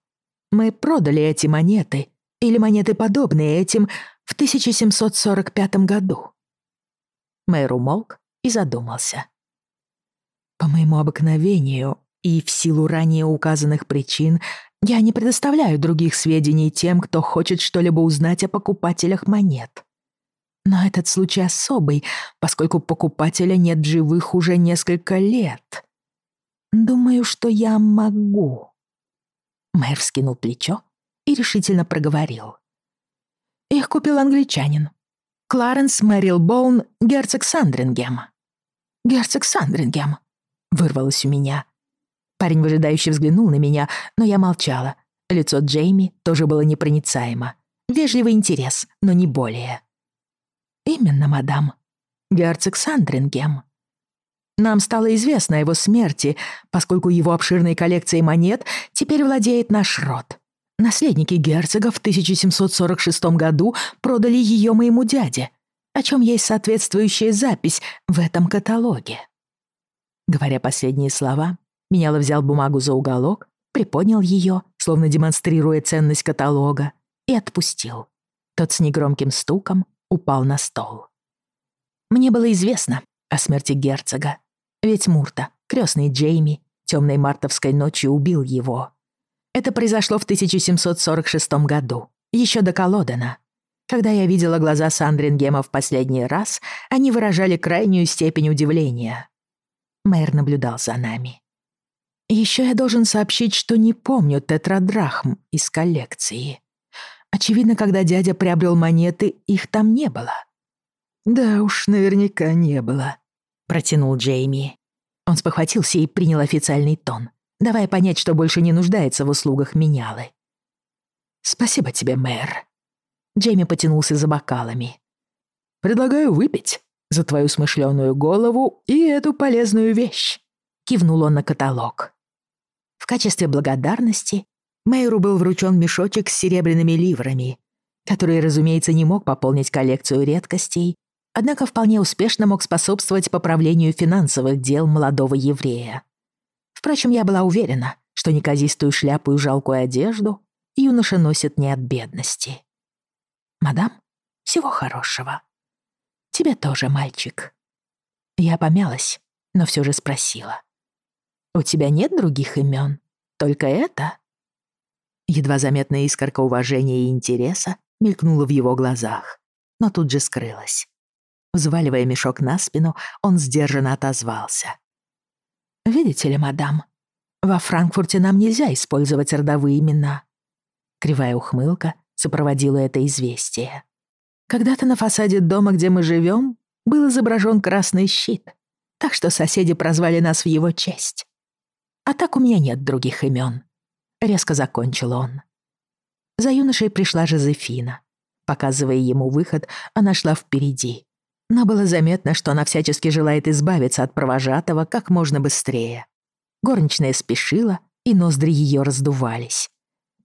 Мы продали эти монеты, или монеты, подобные этим, в 1745 году. Мэр умолк и задумался. По моему обыкновению и в силу ранее указанных причин я не предоставляю других сведений тем, кто хочет что-либо узнать о покупателях монет. Но этот случай особый, поскольку покупателя нет живых уже несколько лет. Думаю, что я могу. Мэр вскинул плечо и решительно проговорил. Их купил англичанин. Кларенс Мэрил Боун, герцог Сандрингем. Герцог Сандрингем, вырвалось у меня. Парень выжидающе взглянул на меня, но я молчала. Лицо Джейми тоже было непроницаемо. Вежливый интерес, но не более. «Именно, мадам. Герцог Сандрингем. Нам стало известно о его смерти, поскольку его обширной коллекцией монет теперь владеет наш род. Наследники герцога в 1746 году продали ее моему дяде, о чем есть соответствующая запись в этом каталоге». Говоря последние слова, Меняла взял бумагу за уголок, приподнял ее, словно демонстрируя ценность каталога, и отпустил. Тот с негромким стуком упал на стол. Мне было известно о смерти герцога, ведь Мурта, крестный Джейми, темной мартовской ночью убил его. Это произошло в 1746 году, еще до Колодена. Когда я видела глаза Сандрингема в последний раз, они выражали крайнюю степень удивления. Мэр наблюдал за нами. Еще я должен сообщить, что не помню тетрадрахм из коллекции. Очевидно, когда дядя приобрел монеты, их там не было. «Да уж, наверняка не было», — протянул Джейми. Он спохватился и принял официальный тон, давая понять, что больше не нуждается в услугах менялы. «Спасибо тебе, мэр». Джейми потянулся за бокалами. «Предлагаю выпить за твою смышленую голову и эту полезную вещь», — кивнул он на каталог. В качестве благодарности Мэйру был вручен мешочек с серебряными ливрами, который, разумеется, не мог пополнить коллекцию редкостей, однако вполне успешно мог способствовать поправлению финансовых дел молодого еврея. Впрочем, я была уверена, что неказистую шляпу и жалкую одежду юноша носит не от бедности. «Мадам, всего хорошего. Тебе тоже, мальчик». Я помялась, но все же спросила. «У тебя нет других имен? Только это?» Едва заметная искорка уважения и интереса мелькнула в его глазах, но тут же скрылась. Взваливая мешок на спину, он сдержанно отозвался. «Видите ли, мадам, во Франкфурте нам нельзя использовать родовые имена». Кривая ухмылка сопроводила это известие. «Когда-то на фасаде дома, где мы живем, был изображен красный щит, так что соседи прозвали нас в его честь. А так у меня нет других имен. Резко закончил он. За юношей пришла Жозефина. Показывая ему выход, она шла впереди. Но было заметно, что она всячески желает избавиться от провожатого как можно быстрее. Горничная спешила, и ноздри ее раздувались.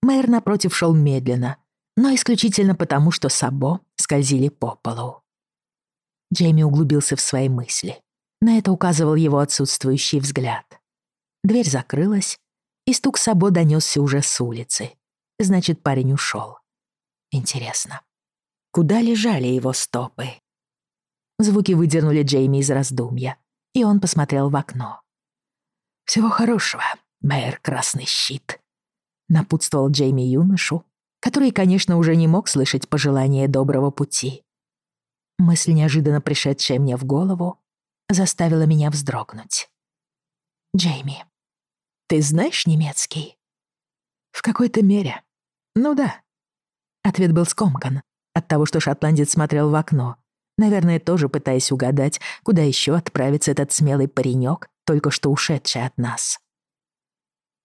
Мэр напротив шел медленно, но исключительно потому, что Сабо скользили по полу. Джейми углубился в свои мысли. На это указывал его отсутствующий взгляд. Дверь закрылась, и стук Сабо донесся уже с улицы. Значит, парень ушел. Интересно, куда лежали его стопы? Звуки выдернули Джейми из раздумья, и он посмотрел в окно. «Всего хорошего, мэр Красный Щит», — напутствовал Джейми юношу, который, конечно, уже не мог слышать пожелания доброго пути. Мысль, неожиданно пришедшая мне в голову, заставила меня вздрогнуть. «Джейми, ты знаешь немецкий?» «В какой-то мере. Ну да». Ответ был скомкан от того, что шотландец смотрел в окно, наверное, тоже пытаясь угадать, куда еще отправится этот смелый паренек, только что ушедший от нас.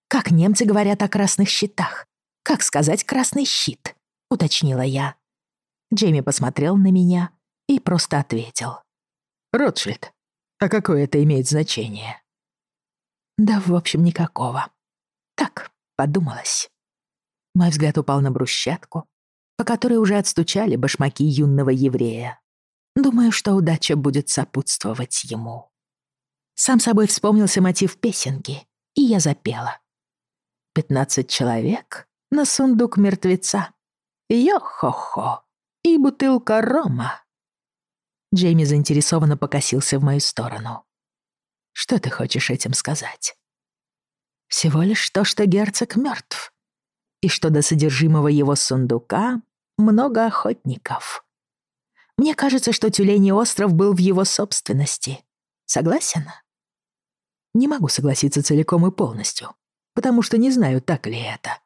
«Как немцы говорят о красных щитах? Как сказать «красный щит»?» — уточнила я. Джейми посмотрел на меня и просто ответил. «Ротшильд, а какое это имеет значение?» «Да, в общем, никакого. Так, подумалось». Мой взгляд упал на брусчатку, по которой уже отстучали башмаки юного еврея. Думаю, что удача будет сопутствовать ему. Сам собой вспомнился мотив песенки, и я запела. «Пятнадцать человек на сундук мертвеца. Йо-хо-хо, и бутылка рома». Джейми заинтересованно покосился в мою сторону. «Что ты хочешь этим сказать?» «Всего лишь то, что герцог мертв, и что до содержимого его сундука много охотников». Мне кажется, что Тюленей остров был в его собственности. Согласен? Не могу согласиться целиком и полностью, потому что не знаю, так ли это.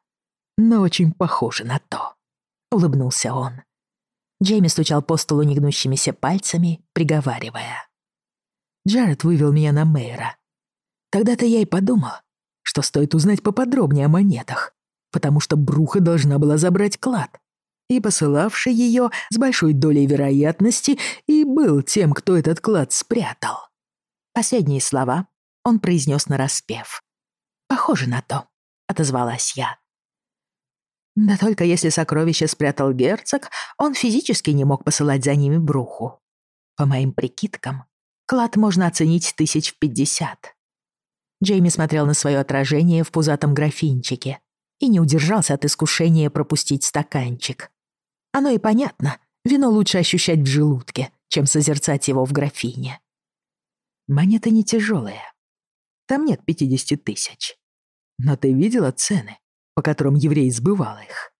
Но очень похоже на то. Улыбнулся он. Джейми стучал по столу негнущимися пальцами, приговаривая. Джаред вывел меня на Мэйра. Тогда-то я и подумал, что стоит узнать поподробнее о монетах, потому что Бруха должна была забрать клад и посылавший ее с большой долей вероятности и был тем, кто этот клад спрятал. Последние слова он произнес нараспев. «Похоже на то», — отозвалась я. Да только если сокровище спрятал герцог, он физически не мог посылать за ними бруху. По моим прикидкам, клад можно оценить тысяч в пятьдесят. Джейми смотрел на свое отражение в пузатом графинчике и не удержался от искушения пропустить стаканчик. Оно и понятно, вино лучше ощущать в желудке, чем созерцать его в графине. Монеты не тяжелые. Там нет 50 тысяч. Но ты видела цены, по которым еврей сбывал их?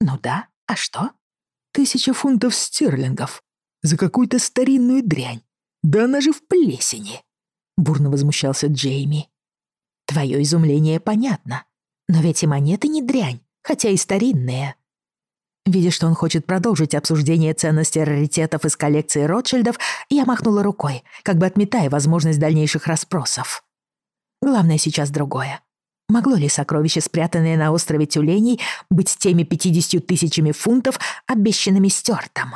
Ну да, а что? Тысяча фунтов стерлингов за какую-то старинную дрянь. Да она же в плесени. Бурно возмущался Джейми. Твое изумление понятно. Но ведь и монеты не дрянь, хотя и старинные. Видя, что он хочет продолжить обсуждение ценности раритетов из коллекции Ротшильдов, я махнула рукой, как бы отметая возможность дальнейших расспросов. Главное сейчас другое. Могло ли сокровище, спрятанное на острове Тюленей, быть теми 50 тысячами фунтов, обещанными Стюартом?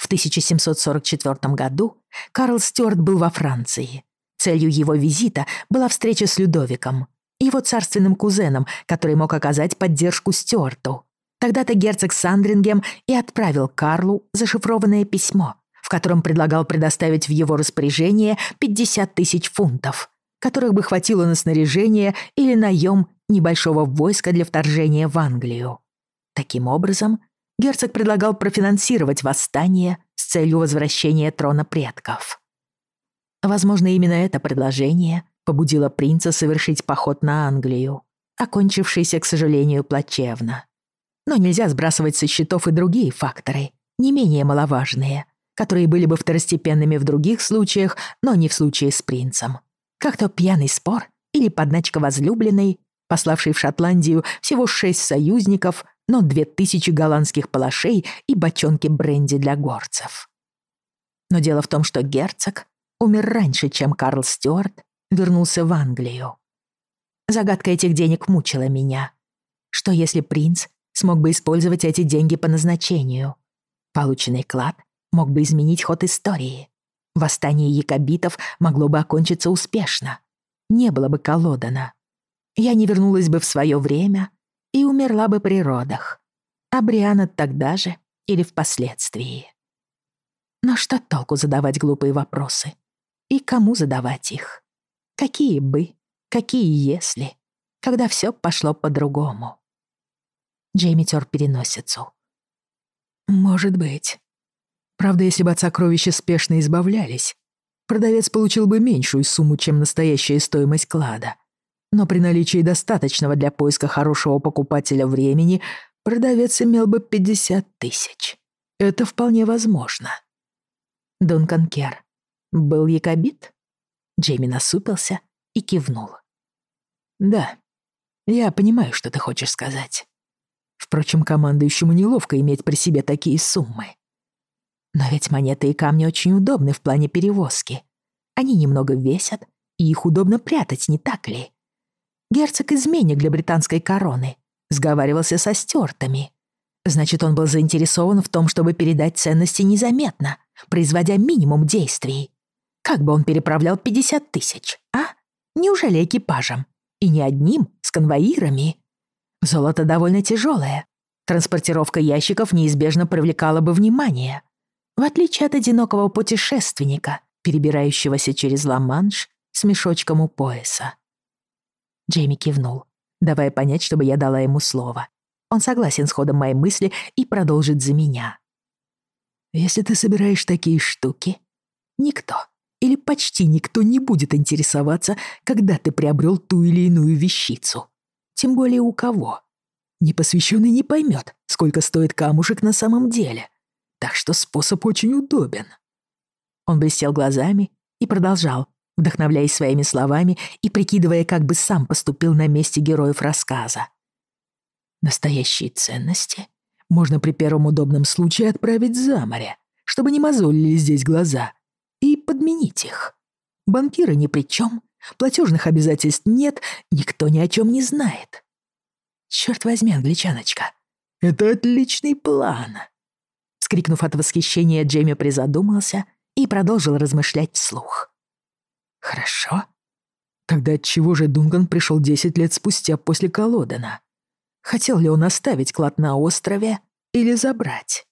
В 1744 году Карл Стюарт был во Франции. Целью его визита была встреча с Людовиком, его царственным кузеном, который мог оказать поддержку Стюарту. Тогда-то герцог Сандрингем и отправил Карлу зашифрованное письмо, в котором предлагал предоставить в его распоряжение 50 тысяч фунтов, которых бы хватило на снаряжение или наем небольшого войска для вторжения в Англию. Таким образом, герцог предлагал профинансировать восстание с целью возвращения трона предков. Возможно, именно это предложение побудило принца совершить поход на Англию, окончившийся, к сожалению, плачевно. Но нельзя сбрасывать со счетов и другие факторы, не менее маловажные, которые были бы второстепенными в других случаях, но не в случае с принцем. Как то пьяный спор или подначка возлюбленной, пославший в Шотландию всего шесть союзников, но две тысячи голландских палашей и бочонки бренди для горцев. Но дело в том, что герцог умер раньше, чем Карл Стюарт вернулся в Англию. Загадка этих денег мучила меня. Что если принц смог бы использовать эти деньги по назначению? Полученный клад мог бы изменить ход истории. Восстание якобитов могло бы окончиться успешно. Не было бы Колодана. Я не вернулась бы в свое время и умерла бы при родах. А Бриана тогда же или впоследствии. Но что толку задавать глупые вопросы? И кому задавать их? Какие бы, какие если, когда все пошло по-другому? Джейми тер переносицу. Может быть. Правда, если бы от сокровища спешно избавлялись, продавец получил бы меньшую сумму, чем настоящая стоимость клада но при наличии достаточного для поиска хорошего покупателя времени продавец имел бы 50 тысяч. Это вполне возможно. Дункан Кер был якобит? Джейми насупился и кивнул. Да, я понимаю, что ты хочешь сказать. Впрочем, командующему неловко иметь при себе такие суммы. Но ведь монеты и камни очень удобны в плане перевозки. Они немного весят, и их удобно прятать, не так ли? Герцог-изменник для британской короны. Сговаривался со стюартами. Значит, он был заинтересован в том, чтобы передать ценности незаметно, производя минимум действий. Как бы он переправлял 50 тысяч, а? Неужели экипажем? И не одним, с конвоирами? Золото довольно тяжелое. Транспортировка ящиков неизбежно привлекала бы внимание. В отличие от одинокого путешественника, перебирающегося через Ла-Манш с мешочком у пояса. Джейми кивнул, давая понять, чтобы я дала ему слово. Он согласен с ходом моей мысли и продолжит за меня. «Если ты собираешь такие штуки, никто или почти никто не будет интересоваться, когда ты приобрел ту или иную вещицу. Тем более у кого. Непосвященный не поймет, сколько стоит камушек на самом деле. Так что способ очень удобен». Он блестел глазами и продолжал, вдохновляясь своими словами и прикидывая, как бы сам поступил на месте героев рассказа. Настоящие ценности можно при первом удобном случае отправить за море, чтобы не мозолили здесь глаза, и подменить их. Банкиры ни при чем, платежных обязательств нет, никто ни о чем не знает. Черт возьми, англичаночка, это отличный план. Скрикнув от восхищения, Джейми призадумался и продолжил размышлять вслух. Хорошо. Тогда отчего же Дунган пришел 10 лет спустя после Колодена? Хотел ли он оставить клад на острове или забрать?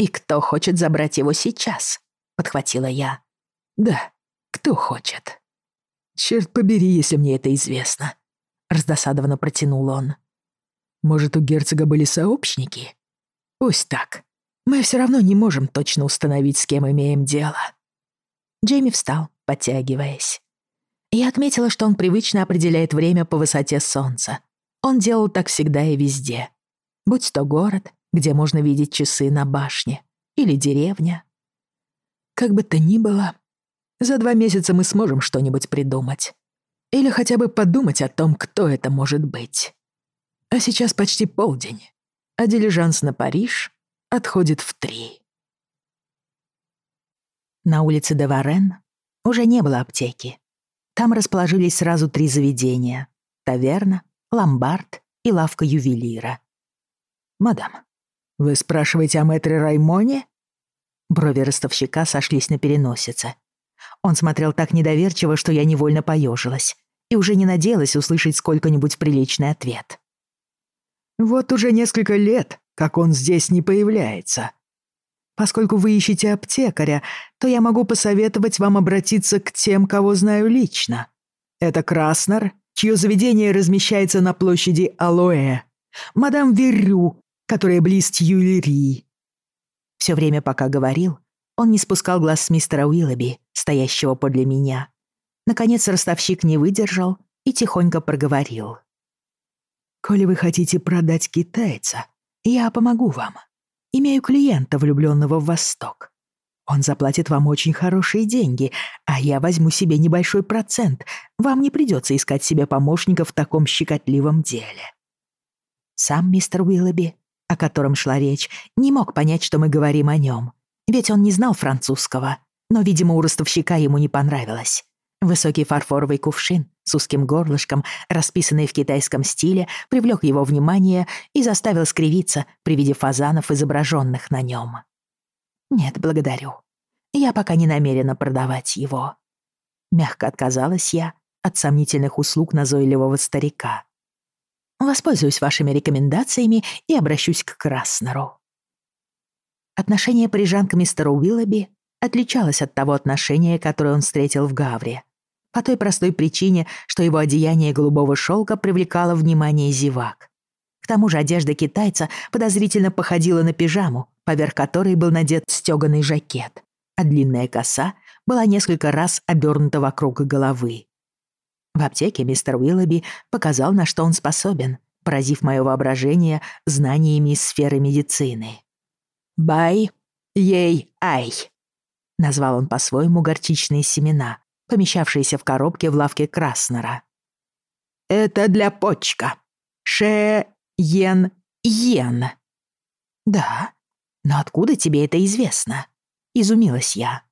«И кто хочет забрать его сейчас?» — подхватила я. «Да, кто хочет?» «Черт побери, если мне это известно», — раздосадованно протянул он. «Может, у герцога были сообщники?» «Пусть так. Мы все равно не можем точно установить, с кем имеем дело». Джейми встал, подтягиваясь. Я отметила, что он привычно определяет время по высоте солнца. Он делал так всегда и везде. Будь то город, где можно видеть часы на башне, или деревня. Как бы то ни было, за два месяца мы сможем что-нибудь придумать. Или хотя бы подумать о том, кто это может быть. А сейчас почти полдень, а дилижанс на Париж отходит в три. На улице Деварен уже не было аптеки. Там расположились сразу три заведения — таверна, ломбард и лавка ювелира. «Мадам, вы спрашиваете о мэтре Раймоне?» Брови ростовщика сошлись на переносице. Он смотрел так недоверчиво, что я невольно поежилась и уже не надеялась услышать сколько-нибудь приличный ответ. «Вот уже несколько лет, как он здесь не появляется. Поскольку вы ищете аптекаря, то я могу посоветовать вам обратиться к тем, кого знаю лично. Это Краснер, чье заведение размещается на площади Алоэ, мадам Верю, которая близ Тюильри». Все время, пока говорил, он не спускал глаз с мистера Уиллоби, стоящего подле меня. Наконец ростовщик не выдержал и тихонько проговорил. «Коли вы хотите продать китайца, я помогу вам. Имею клиента, влюбленного в Восток. Он заплатит вам очень хорошие деньги, а я возьму себе небольшой процент. Вам не придется искать себе помощника в таком щекотливом деле». Сам мистер Уиллоби, о котором шла речь, не мог понять, что мы говорим о нем, ведь он не знал французского, но, видимо, у ростовщика ему не понравилось. Высокий фарфоровый кувшин с узким горлышком, расписанный в китайском стиле, привлек его внимание и заставил скривиться при виде фазанов, изображенных на нем. «Нет, благодарю. Я пока не намерена продавать его». Мягко отказалась я от сомнительных услуг назойливого старика. «Воспользуюсь вашими рекомендациями и обращусь к Краснеру». Отношение парижан к мистеру Уиллоби отличалось от того отношения, которое он встретил в Гавре. По той простой причине, что его одеяние голубого шелка привлекало внимание зевак. К тому же одежда китайца подозрительно походила на пижаму, поверх которой был надет стёганый жакет, а длинная коса была несколько раз обернута вокруг головы. В аптеке мистер Уиллоби показал, на что он способен, поразив мое воображение знаниями из сферы медицины. «Бай, ей, ай», — назвал он по-своему горчичные семена, помещавшиеся в коробке в лавке Краснера. «Это для почка. Ше-ен-ен». «Да? Но откуда тебе это известно?» — изумилась я.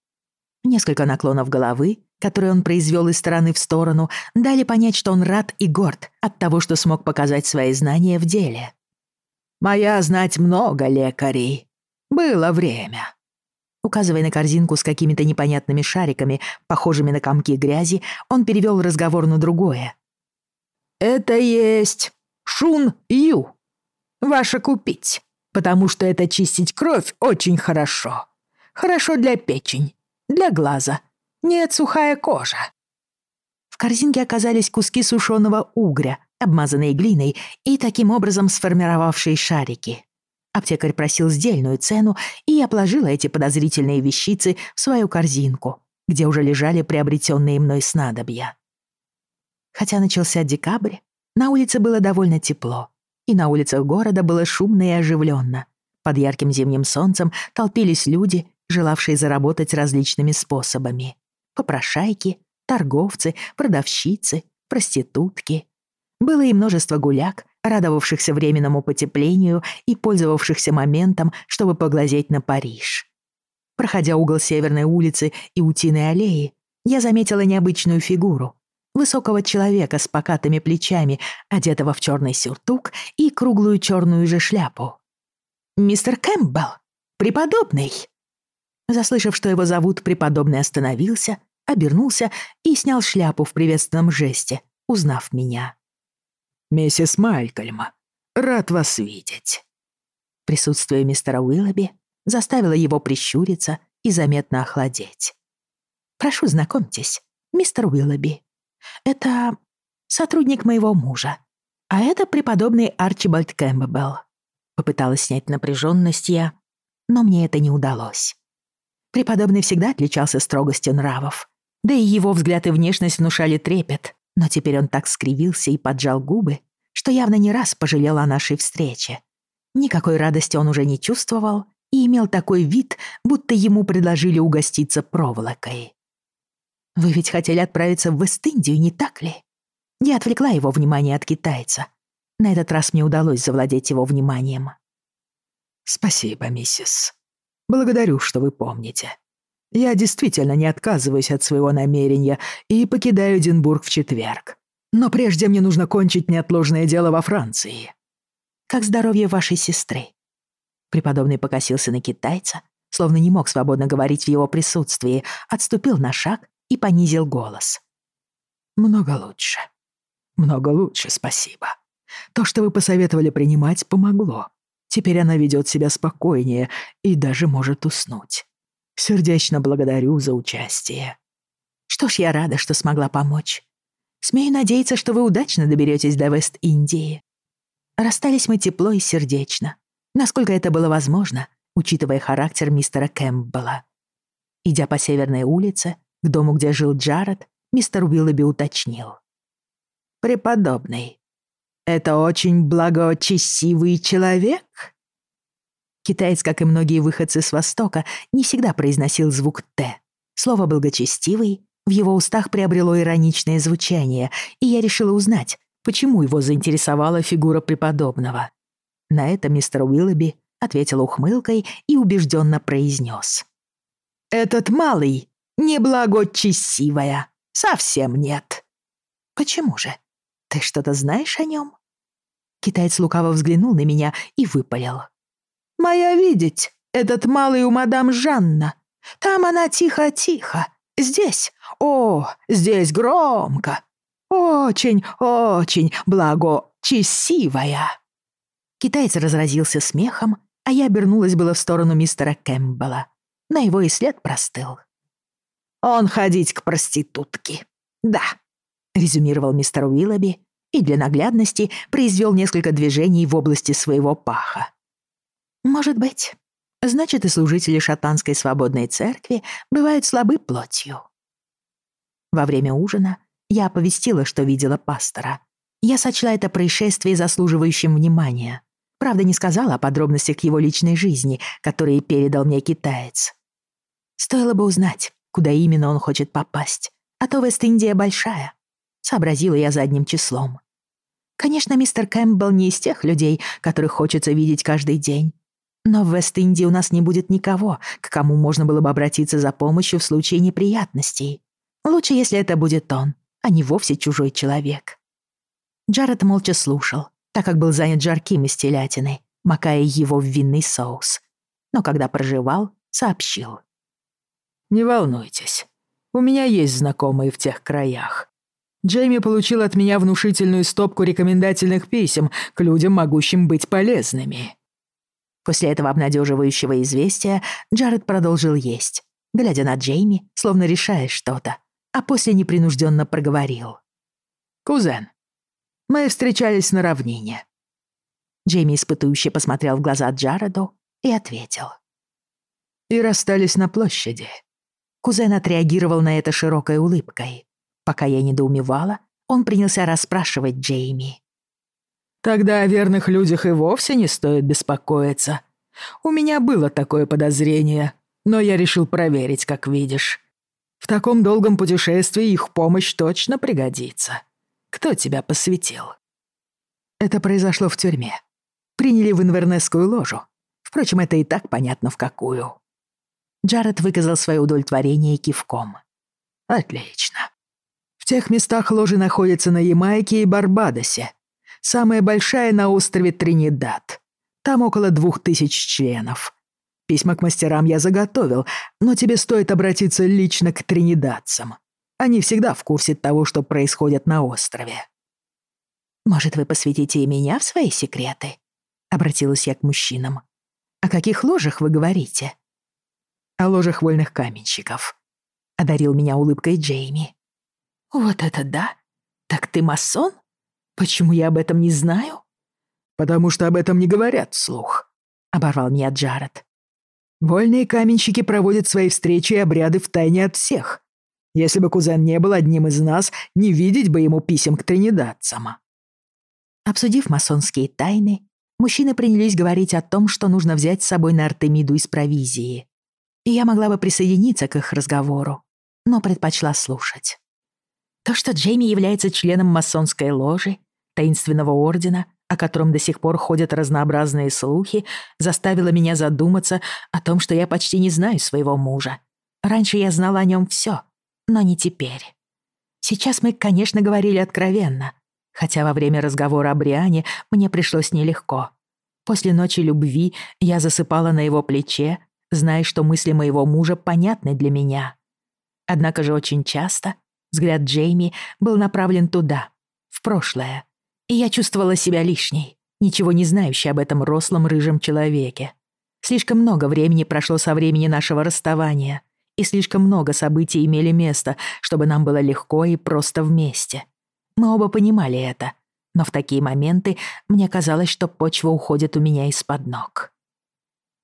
Несколько наклонов головы, которые он произвел из стороны в сторону, дали понять, что он рад и горд от того, что смог показать свои знания в деле. «Моя знать много лекарей. Было время. Указывая на корзинку с какими-то непонятными шариками, похожими на комки грязи, он перевел разговор на другое. «Это есть шун-ю. Ваше купить, потому что это чистить кровь очень хорошо. Хорошо для печень, для глаза. Нет, сухая кожа». В корзинке оказались куски сушеного угря, обмазанные глиной и таким образом сформировавшие шарики. Аптекарь просил сдельную цену, и я положила эти подозрительные вещицы в свою корзинку, где уже лежали приобретенные мной снадобья. Хотя начался декабрь, на улице было довольно тепло, и на улицах города было шумно и оживленно. Под ярким зимним солнцем толпились люди, желавшие заработать различными способами. Попрошайки, торговцы, продавщицы, проститутки. Было и множество гуляк, радовавшихся временному потеплению и пользовавшихся моментом, чтобы поглазеть на Париж. Проходя угол Северной улицы и Утиной аллеи, я заметила необычную фигуру. Высокого человека с покатыми плечами, одетого в черный сюртук и круглую черную же шляпу. «Мистер Кэмпбелл! Преподобный!» Заслышав, что его зовут, преподобный остановился, обернулся и снял шляпу в приветственном жесте, узнав меня. «Миссис Малькольма, рад вас видеть». Присутствие мистера Уиллоби заставило его прищуриться и заметно охладеть. «Прошу, знакомьтесь, мистер Уиллоби. Это сотрудник моего мужа, а это преподобный Арчибальд Кэмпбелл». Попыталась снять напряженность я, но мне это не удалось. Преподобный всегда отличался строгостью нравов, да и его взгляд и внешность внушали трепет, но теперь он так скривился и поджал губы, что явно не раз пожалел о нашей встрече. Никакой радости он уже не чувствовал и имел такой вид, будто ему предложили угоститься проволокой. «Вы ведь хотели отправиться в Вест-Индию, не так ли?» Я отвлекла его внимание от китайца. На этот раз мне удалось завладеть его вниманием. «Спасибо, миссис. Благодарю, что вы помните. Я действительно не отказываюсь от своего намерения и покидаю Эдинбург в четверг. Но прежде мне нужно кончить неотложное дело во Франции». «Как здоровье вашей сестры?» Преподобный покосился на китайца, словно не мог свободно говорить в его присутствии, отступил на шаг и понизил голос. «Много лучше. Много лучше, спасибо. То, что вы посоветовали принимать, помогло. Теперь она ведет себя спокойнее и даже может уснуть. Сердечно благодарю за участие». «Что ж, я рада, что смогла помочь. Смею надеяться, что вы удачно доберетесь до Вест-Индии». Расстались мы тепло и сердечно, насколько это было возможно, учитывая характер мистера Кэмпбелла. Идя по северной улице, к дому, где жил Джаред, мистер Уиллоби уточнил. «Преподобный, это очень благочестивый человек?» Китаец, как и многие выходцы с Востока, не всегда произносил звук «т». Слово «благочестивый» в его устах приобрело ироничное звучание, и я решила узнать, почему его заинтересовала фигура преподобного. На это мистер Уиллоби ответил ухмылкой и убежденно произнес. «Этот малый неблагочестивая. Совсем нет». «Почему же? Ты что-то знаешь о нем?» Китаец лукаво взглянул на меня и выпалил. «Моя видеть, этот малый у мадам Жанна. Там она тихо-тихо. Здесь, о, здесь громко. Очень, очень благочестивая». Китаец разразился смехом, а я обернулась было в сторону мистера Кэмпбелла. На его и след простыл. «Он ходить к проститутке. Да», — резюмировал мистер Уиллоби и для наглядности произвел несколько движений в области своего паха. «Может быть. Значит, и служители шотландской свободной церкви бывают слабы плотью». Во время ужина я оповестила, что видела пастора. Я сочла это происшествие заслуживающим внимания. Правда, не сказала о подробностях его личной жизни, которые передал мне китаец. Стоило бы узнать, куда именно он хочет попасть. А то Вест-Индия большая. Сообразила я задним числом. Конечно, мистер Кэмпбелл не из тех людей, которых хочется видеть каждый день. Но в Вест-Индии у нас не будет никого, к кому можно было бы обратиться за помощью в случае неприятностей. Лучше, если это будет он, а не вовсе чужой человек. Джаред молча слушал, так как был занят жарким из телятины, макая его в винный соус. Но когда проживал, сообщил. «Не волнуйтесь, у меня есть знакомые в тех краях. Джейми получил от меня внушительную стопку рекомендательных писем к людям, могущим быть полезными». После этого обнадеживающего известия Джаред продолжил есть, глядя на Джейми, словно решая что-то, а после непринужденно проговорил. «Кузен, мы встречались на равнине». Джейми испытующе посмотрел в глаза Джареду и ответил. «И расстались на площади». Кузен отреагировал на это широкой улыбкой. Пока я недоумевала, он принялся расспрашивать Джейми. «Тогда о верных людях и вовсе не стоит беспокоиться. У меня было такое подозрение, но я решил проверить, как видишь. В таком долгом путешествии их помощь точно пригодится. Кто тебя посвятил?» Это произошло в тюрьме. Приняли в инвернесскую ложу. Впрочем, это и так понятно в какую. Джаред выказал свое удовлетворение кивком. «Отлично. В тех местах ложи находятся на Ямайке и Барбадосе. Самая большая на острове Тринидад. Там около двух тысяч членов. Письма к мастерам я заготовил, но тебе стоит обратиться лично к тринидадцам. Они всегда в курсе того, что происходит на острове». «Может, вы посвятите и меня в свои секреты?» — обратилась я к мужчинам. «О каких ложах вы говорите?» «О ложах вольных каменщиков», — одарил меня улыбкой Джейми. «Вот это да! Так ты масон? Почему я об этом не знаю?» «Потому что об этом не говорят вслух», — оборвал меня Джаред. «Вольные каменщики проводят свои встречи и обряды в тайне от всех. Если бы кузен не был одним из нас, не видеть бы ему писем к тринидадцам». Обсудив масонские тайны, мужчины принялись говорить о том, что нужно взять с собой на Артемиду из провизии. И я могла бы присоединиться к их разговору, но предпочла слушать. То, что Джейми является членом масонской ложи, таинственного ордена, о котором до сих пор ходят разнообразные слухи, заставило меня задуматься о том, что я почти не знаю своего мужа. Раньше я знала о нем все, но не теперь. Сейчас мы, конечно, говорили откровенно, хотя во время разговора о Бриане мне пришлось нелегко. После ночи любви я засыпала на его плече, зная, что мысли моего мужа понятны для меня. Однако же очень часто взгляд Джейми был направлен туда, в прошлое, и я чувствовала себя лишней, ничего не знающей об этом рослом рыжем человеке. Слишком много времени прошло со времени нашего расставания, и слишком много событий имели место, чтобы нам было легко и просто вместе. Мы оба понимали это, но в такие моменты мне казалось, что почва уходит у меня из-под ног.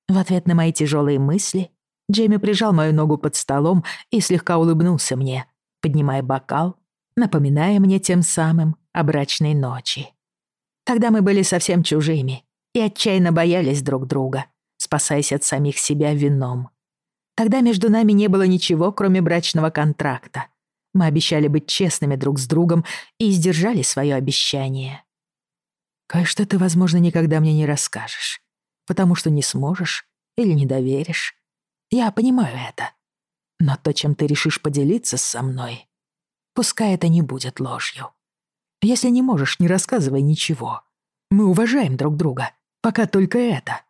В ответ на мои тяжелые мысли Джейми прижал мою ногу под столом и слегка улыбнулся мне, поднимая бокал, напоминая мне тем самым о брачной ночи. Тогда мы были совсем чужими и отчаянно боялись друг друга, спасаясь от самих себя вином. Тогда между нами не было ничего, кроме брачного контракта. Мы обещали быть честными друг с другом и сдержали свое обещание. Кое-что ты, возможно, никогда мне не расскажешь, потому что не сможешь или не доверишь. Я понимаю это. Но то, чем ты решишь поделиться со мной, пускай это не будет ложью. Если не можешь, не рассказывай ничего. Мы уважаем друг друга, пока только это.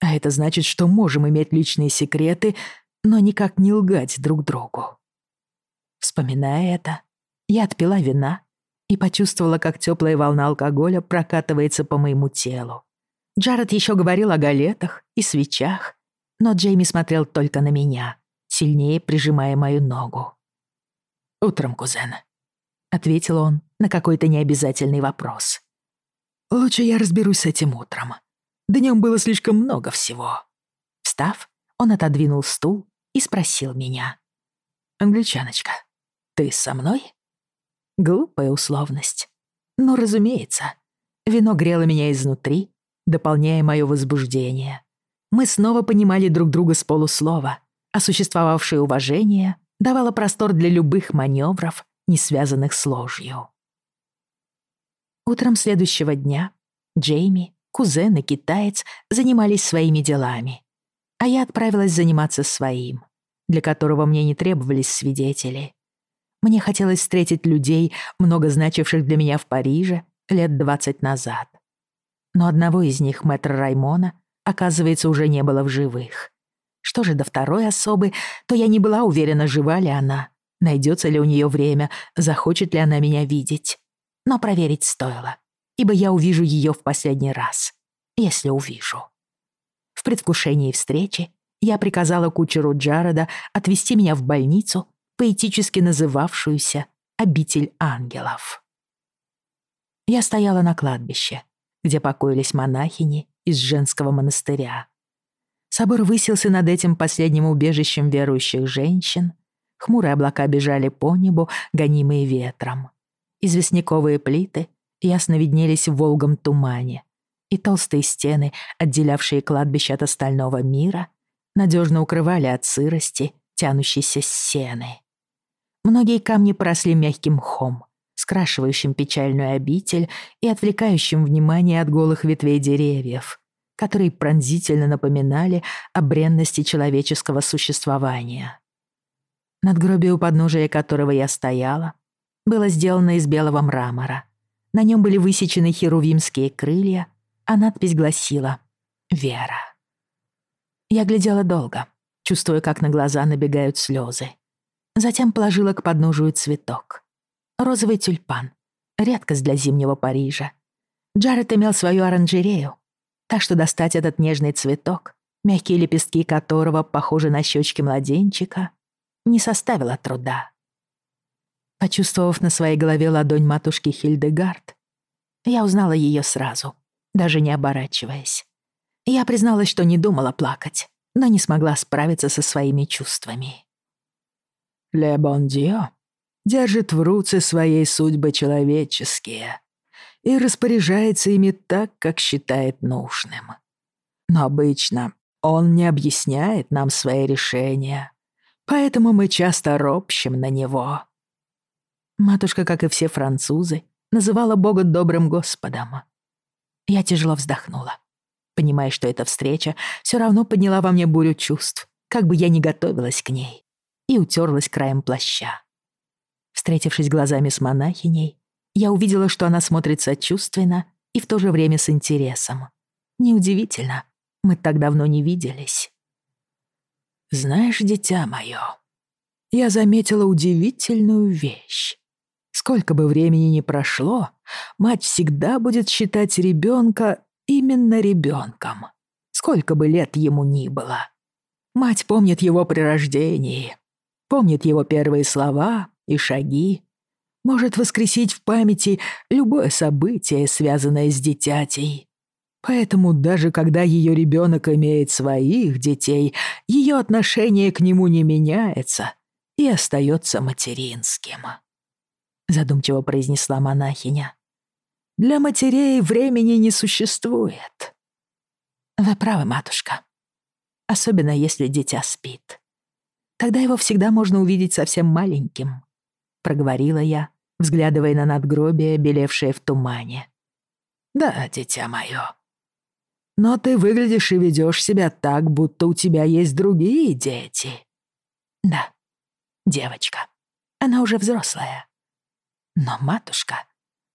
А это значит, что можем иметь личные секреты, но никак не лгать друг другу. Вспоминая это, я отпила вина и почувствовала, как теплая волна алкоголя прокатывается по моему телу. Джаред еще говорил о галетах и свечах, но Джейми смотрел только на меня, сильнее прижимая мою ногу. «Утром, кузен», — ответил он на какой-то необязательный вопрос. «Лучше я разберусь с этим утром. Днем было слишком много всего». Встав, он отодвинул стул и спросил меня. «Англичаночка, ты со мной?» Глупая условность. Но, разумеется, вино грело меня изнутри, дополняя мое возбуждение. Мы снова понимали друг друга с полуслова, а существовавшее уважение давало простор для любых маневров, не связанных с ложью. Утром следующего дня Джейми, кузен и китаец занимались своими делами, а я отправилась заниматься своим, для которого мне не требовались свидетели. Мне хотелось встретить людей, много значивших для меня в Париже лет двадцать назад. Но одного из них, мэтра Раймона, оказывается, уже не было в живых. Что же до второй особы, то я не была уверена, жива ли она, найдется ли у нее время, захочет ли она меня видеть но проверить стоило, ибо я увижу ее в последний раз, если увижу. В предвкушении встречи я приказала кучеру Джареда отвезти меня в больницу, поэтически называвшуюся «Обитель ангелов». Я стояла на кладбище, где покоились монахини из женского монастыря. Собор высился над этим последним убежищем верующих женщин. Хмурые облака бежали по небу, гонимые ветром. Известняковые плиты ясно виднелись в волгом тумане, и толстые стены, отделявшие кладбище от остального мира, надежно укрывали от сырости, тянущейся сены. Многие камни поросли мягким мхом, скрашивающим печальную обитель и отвлекающим внимание от голых ветвей деревьев, которые пронзительно напоминали о бренности человеческого существования. Над гробием у подножия которого я стояла, было сделано из белого мрамора. На нем были высечены херувимские крылья, а надпись гласила «Вера». Я глядела долго, чувствуя, как на глаза набегают слезы. Затем положила к подножию цветок. Розовый тюльпан. Редкость для зимнего Парижа. Джаред имел свою оранжерею, так что достать этот нежный цветок, мягкие лепестки которого похожи на щечки младенчика, не составило труда. Почувствовав на своей голове ладонь матушки Хильдегард, я узнала ее сразу, даже не оборачиваясь. Я призналась, что не думала плакать, но не смогла справиться со своими чувствами. «Ле бон Дио держит в руце своей судьбы человеческие и распоряжается ими так, как считает нужным. Но обычно он не объясняет нам свои решения, поэтому мы часто ропщем на него». Матушка, как и все французы, называла Бога добрым Господом. Я тяжело вздохнула, понимая, что эта встреча все равно подняла во мне бурю чувств, как бы я ни готовилась к ней, и утерлась краем плаща. Встретившись глазами с монахиней, я увидела, что она смотрит сочувственно и в то же время с интересом. Неудивительно, мы так давно не виделись. Знаешь, дитя мое, я заметила удивительную вещь. Сколько бы времени ни прошло, мать всегда будет считать ребенка именно ребенком, сколько бы лет ему ни было. Мать помнит его при рождении, помнит его первые слова и шаги, может воскресить в памяти любое событие, связанное с дитятей. Поэтому даже когда ее ребенок имеет своих детей, ее отношение к нему не меняется и остается материнским. Задумчиво произнесла монахиня. Для матерей времени не существует. Вы правы, матушка. Особенно если дитя спит. Тогда его всегда можно увидеть совсем маленьким, проговорила я, взглядывая на надгробие, белевшее в тумане. Да, дитя мое, но ты выглядишь и ведешь себя так, будто у тебя есть другие дети. Да, девочка. Она уже взрослая. Но, матушка,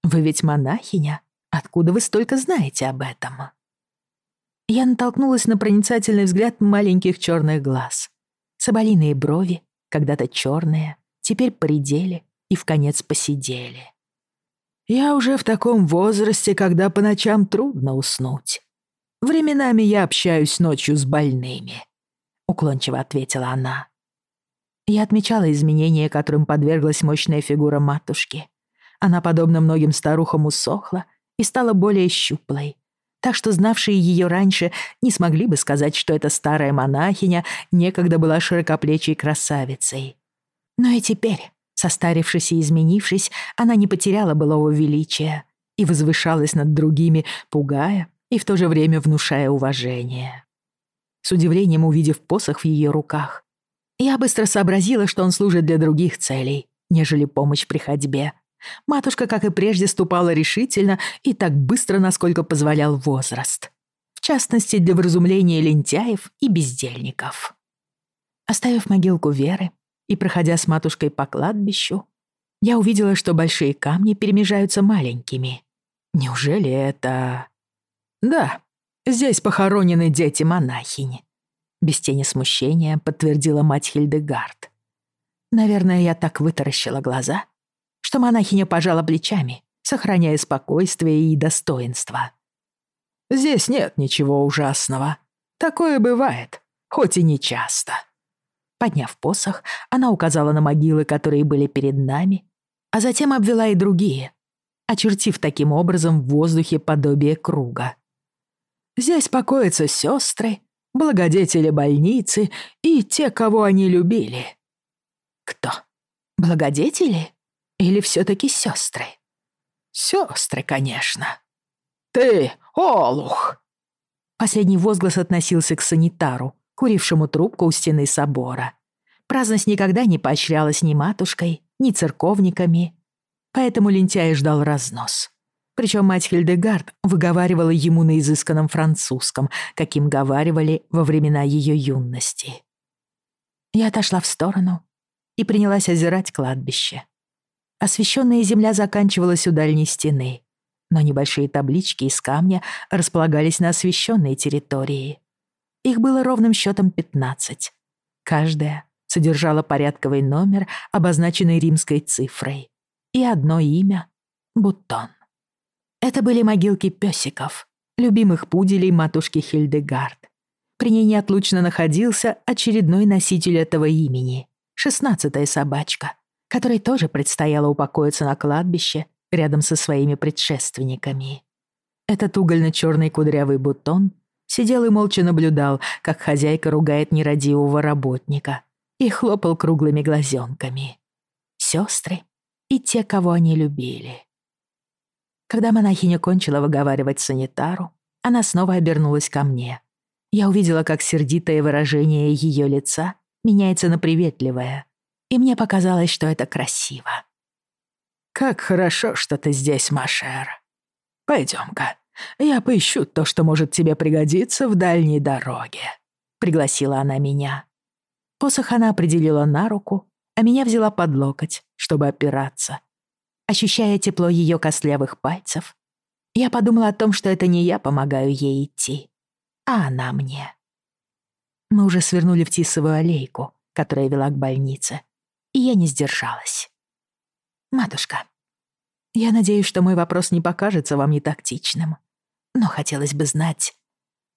вы ведь монахиня. Откуда вы столько знаете об этом? Я натолкнулась на проницательный взгляд маленьких черных глаз. Соболиные брови, когда-то черные, теперь поредели и в конец посидели. Я уже в таком возрасте, когда по ночам трудно уснуть. Временами я общаюсь ночью с больными», — уклончиво ответила она. Я отмечала изменения, которым подверглась мощная фигура матушки. Она, подобно многим старухам, усохла и стала более щуплой. Так что знавшие ее раньше не смогли бы сказать, что эта старая монахиня некогда была широкоплечей красавицей. Но и теперь, состарившись и изменившись, она не потеряла былого величия и возвышалась над другими, пугая и в то же время внушая уважение. С удивлением увидев посох в ее руках, я быстро сообразила, что он служит для других целей, нежели помощь при ходьбе. Матушка, как и прежде, ступала решительно и так быстро, насколько позволял возраст. В частности, для вразумления лентяев и бездельников. Оставив могилку Веры и проходя с матушкой по кладбищу, я увидела, что большие камни перемежаются маленькими. Неужели это... «Да, здесь похоронены дети монахини», — без тени смущения подтвердила мать Хильдегард. Наверное, я так вытаращила глаза, что монахиня пожала плечами, сохраняя спокойствие и достоинство. «Здесь нет ничего ужасного. Такое бывает, хоть и не часто». Подняв посох, она указала на могилы, которые были перед нами, а затем обвела и другие, очертив таким образом в воздухе подобие круга. Здесь покоятся сестры, благодетели больницы и те, кого они любили. Кто? Благодетели? Или все-таки сестры? Сестры, конечно. Ты, Олух! Последний возглас относился к санитару, курившему трубку у стены собора. Праздность никогда не поощрялась ни матушкой, ни церковниками, поэтому лентяй ждал разнос. Причем мать Хильдегард выговаривала ему на изысканном французском, каким говаривали во времена ее юности. Я отошла в сторону и принялась озирать кладбище. Освещенная земля заканчивалась у дальней стены, но небольшие таблички из камня располагались на освещенной территории. Их было ровным счетом 15. Каждая содержала порядковый номер, обозначенный римской цифрой, и одно имя — Бутон. Это были могилки пёсиков, любимых пуделей матушки Хильдегард. При ней неотлучно находился очередной носитель этого имени, шестнадцатая собачка, которой тоже предстояло упокоиться на кладбище рядом со своими предшественниками. Этот угольно-чёрный кудрявый бутон сидел и молча наблюдал, как хозяйка ругает нерадивого работника и хлопал круглыми глазенками. Сестры и те, кого они любили. Когда монахиня кончила выговаривать санитару, она снова обернулась ко мне. Я увидела, как сердитое выражение ее лица меняется на приветливое, и мне показалось, что это красиво. «Как хорошо, что ты здесь, Машер. Пойдем-ка, я поищу то, что может тебе пригодиться в дальней дороге», — пригласила она меня. Посох она определила на руку, а меня взяла под локоть, чтобы опираться, Ощущая тепло ее костлявых пальцев, я подумала о том, что это не я помогаю ей идти, а она мне. Мы уже свернули в Тисовую аллейку, которая вела к больнице, и я не сдержалась. «Матушка, я надеюсь, что мой вопрос не покажется вам нетактичным, но хотелось бы знать...»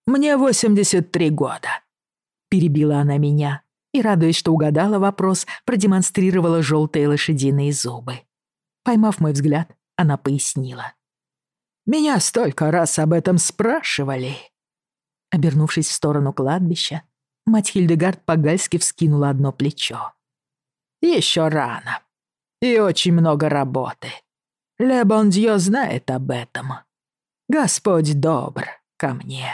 «Мне 83 года», — перебила она меня, и, радуясь, что угадала вопрос, продемонстрировала желтые лошадиные зубы. Поймав мой взгляд, она пояснила. «Меня столько раз об этом спрашивали». Обернувшись в сторону кладбища, мать Хильдегард по-гальски вскинула одно плечо. «Еще рано. И очень много работы. Ле Бондьё знает об этом. Господь добр ко мне».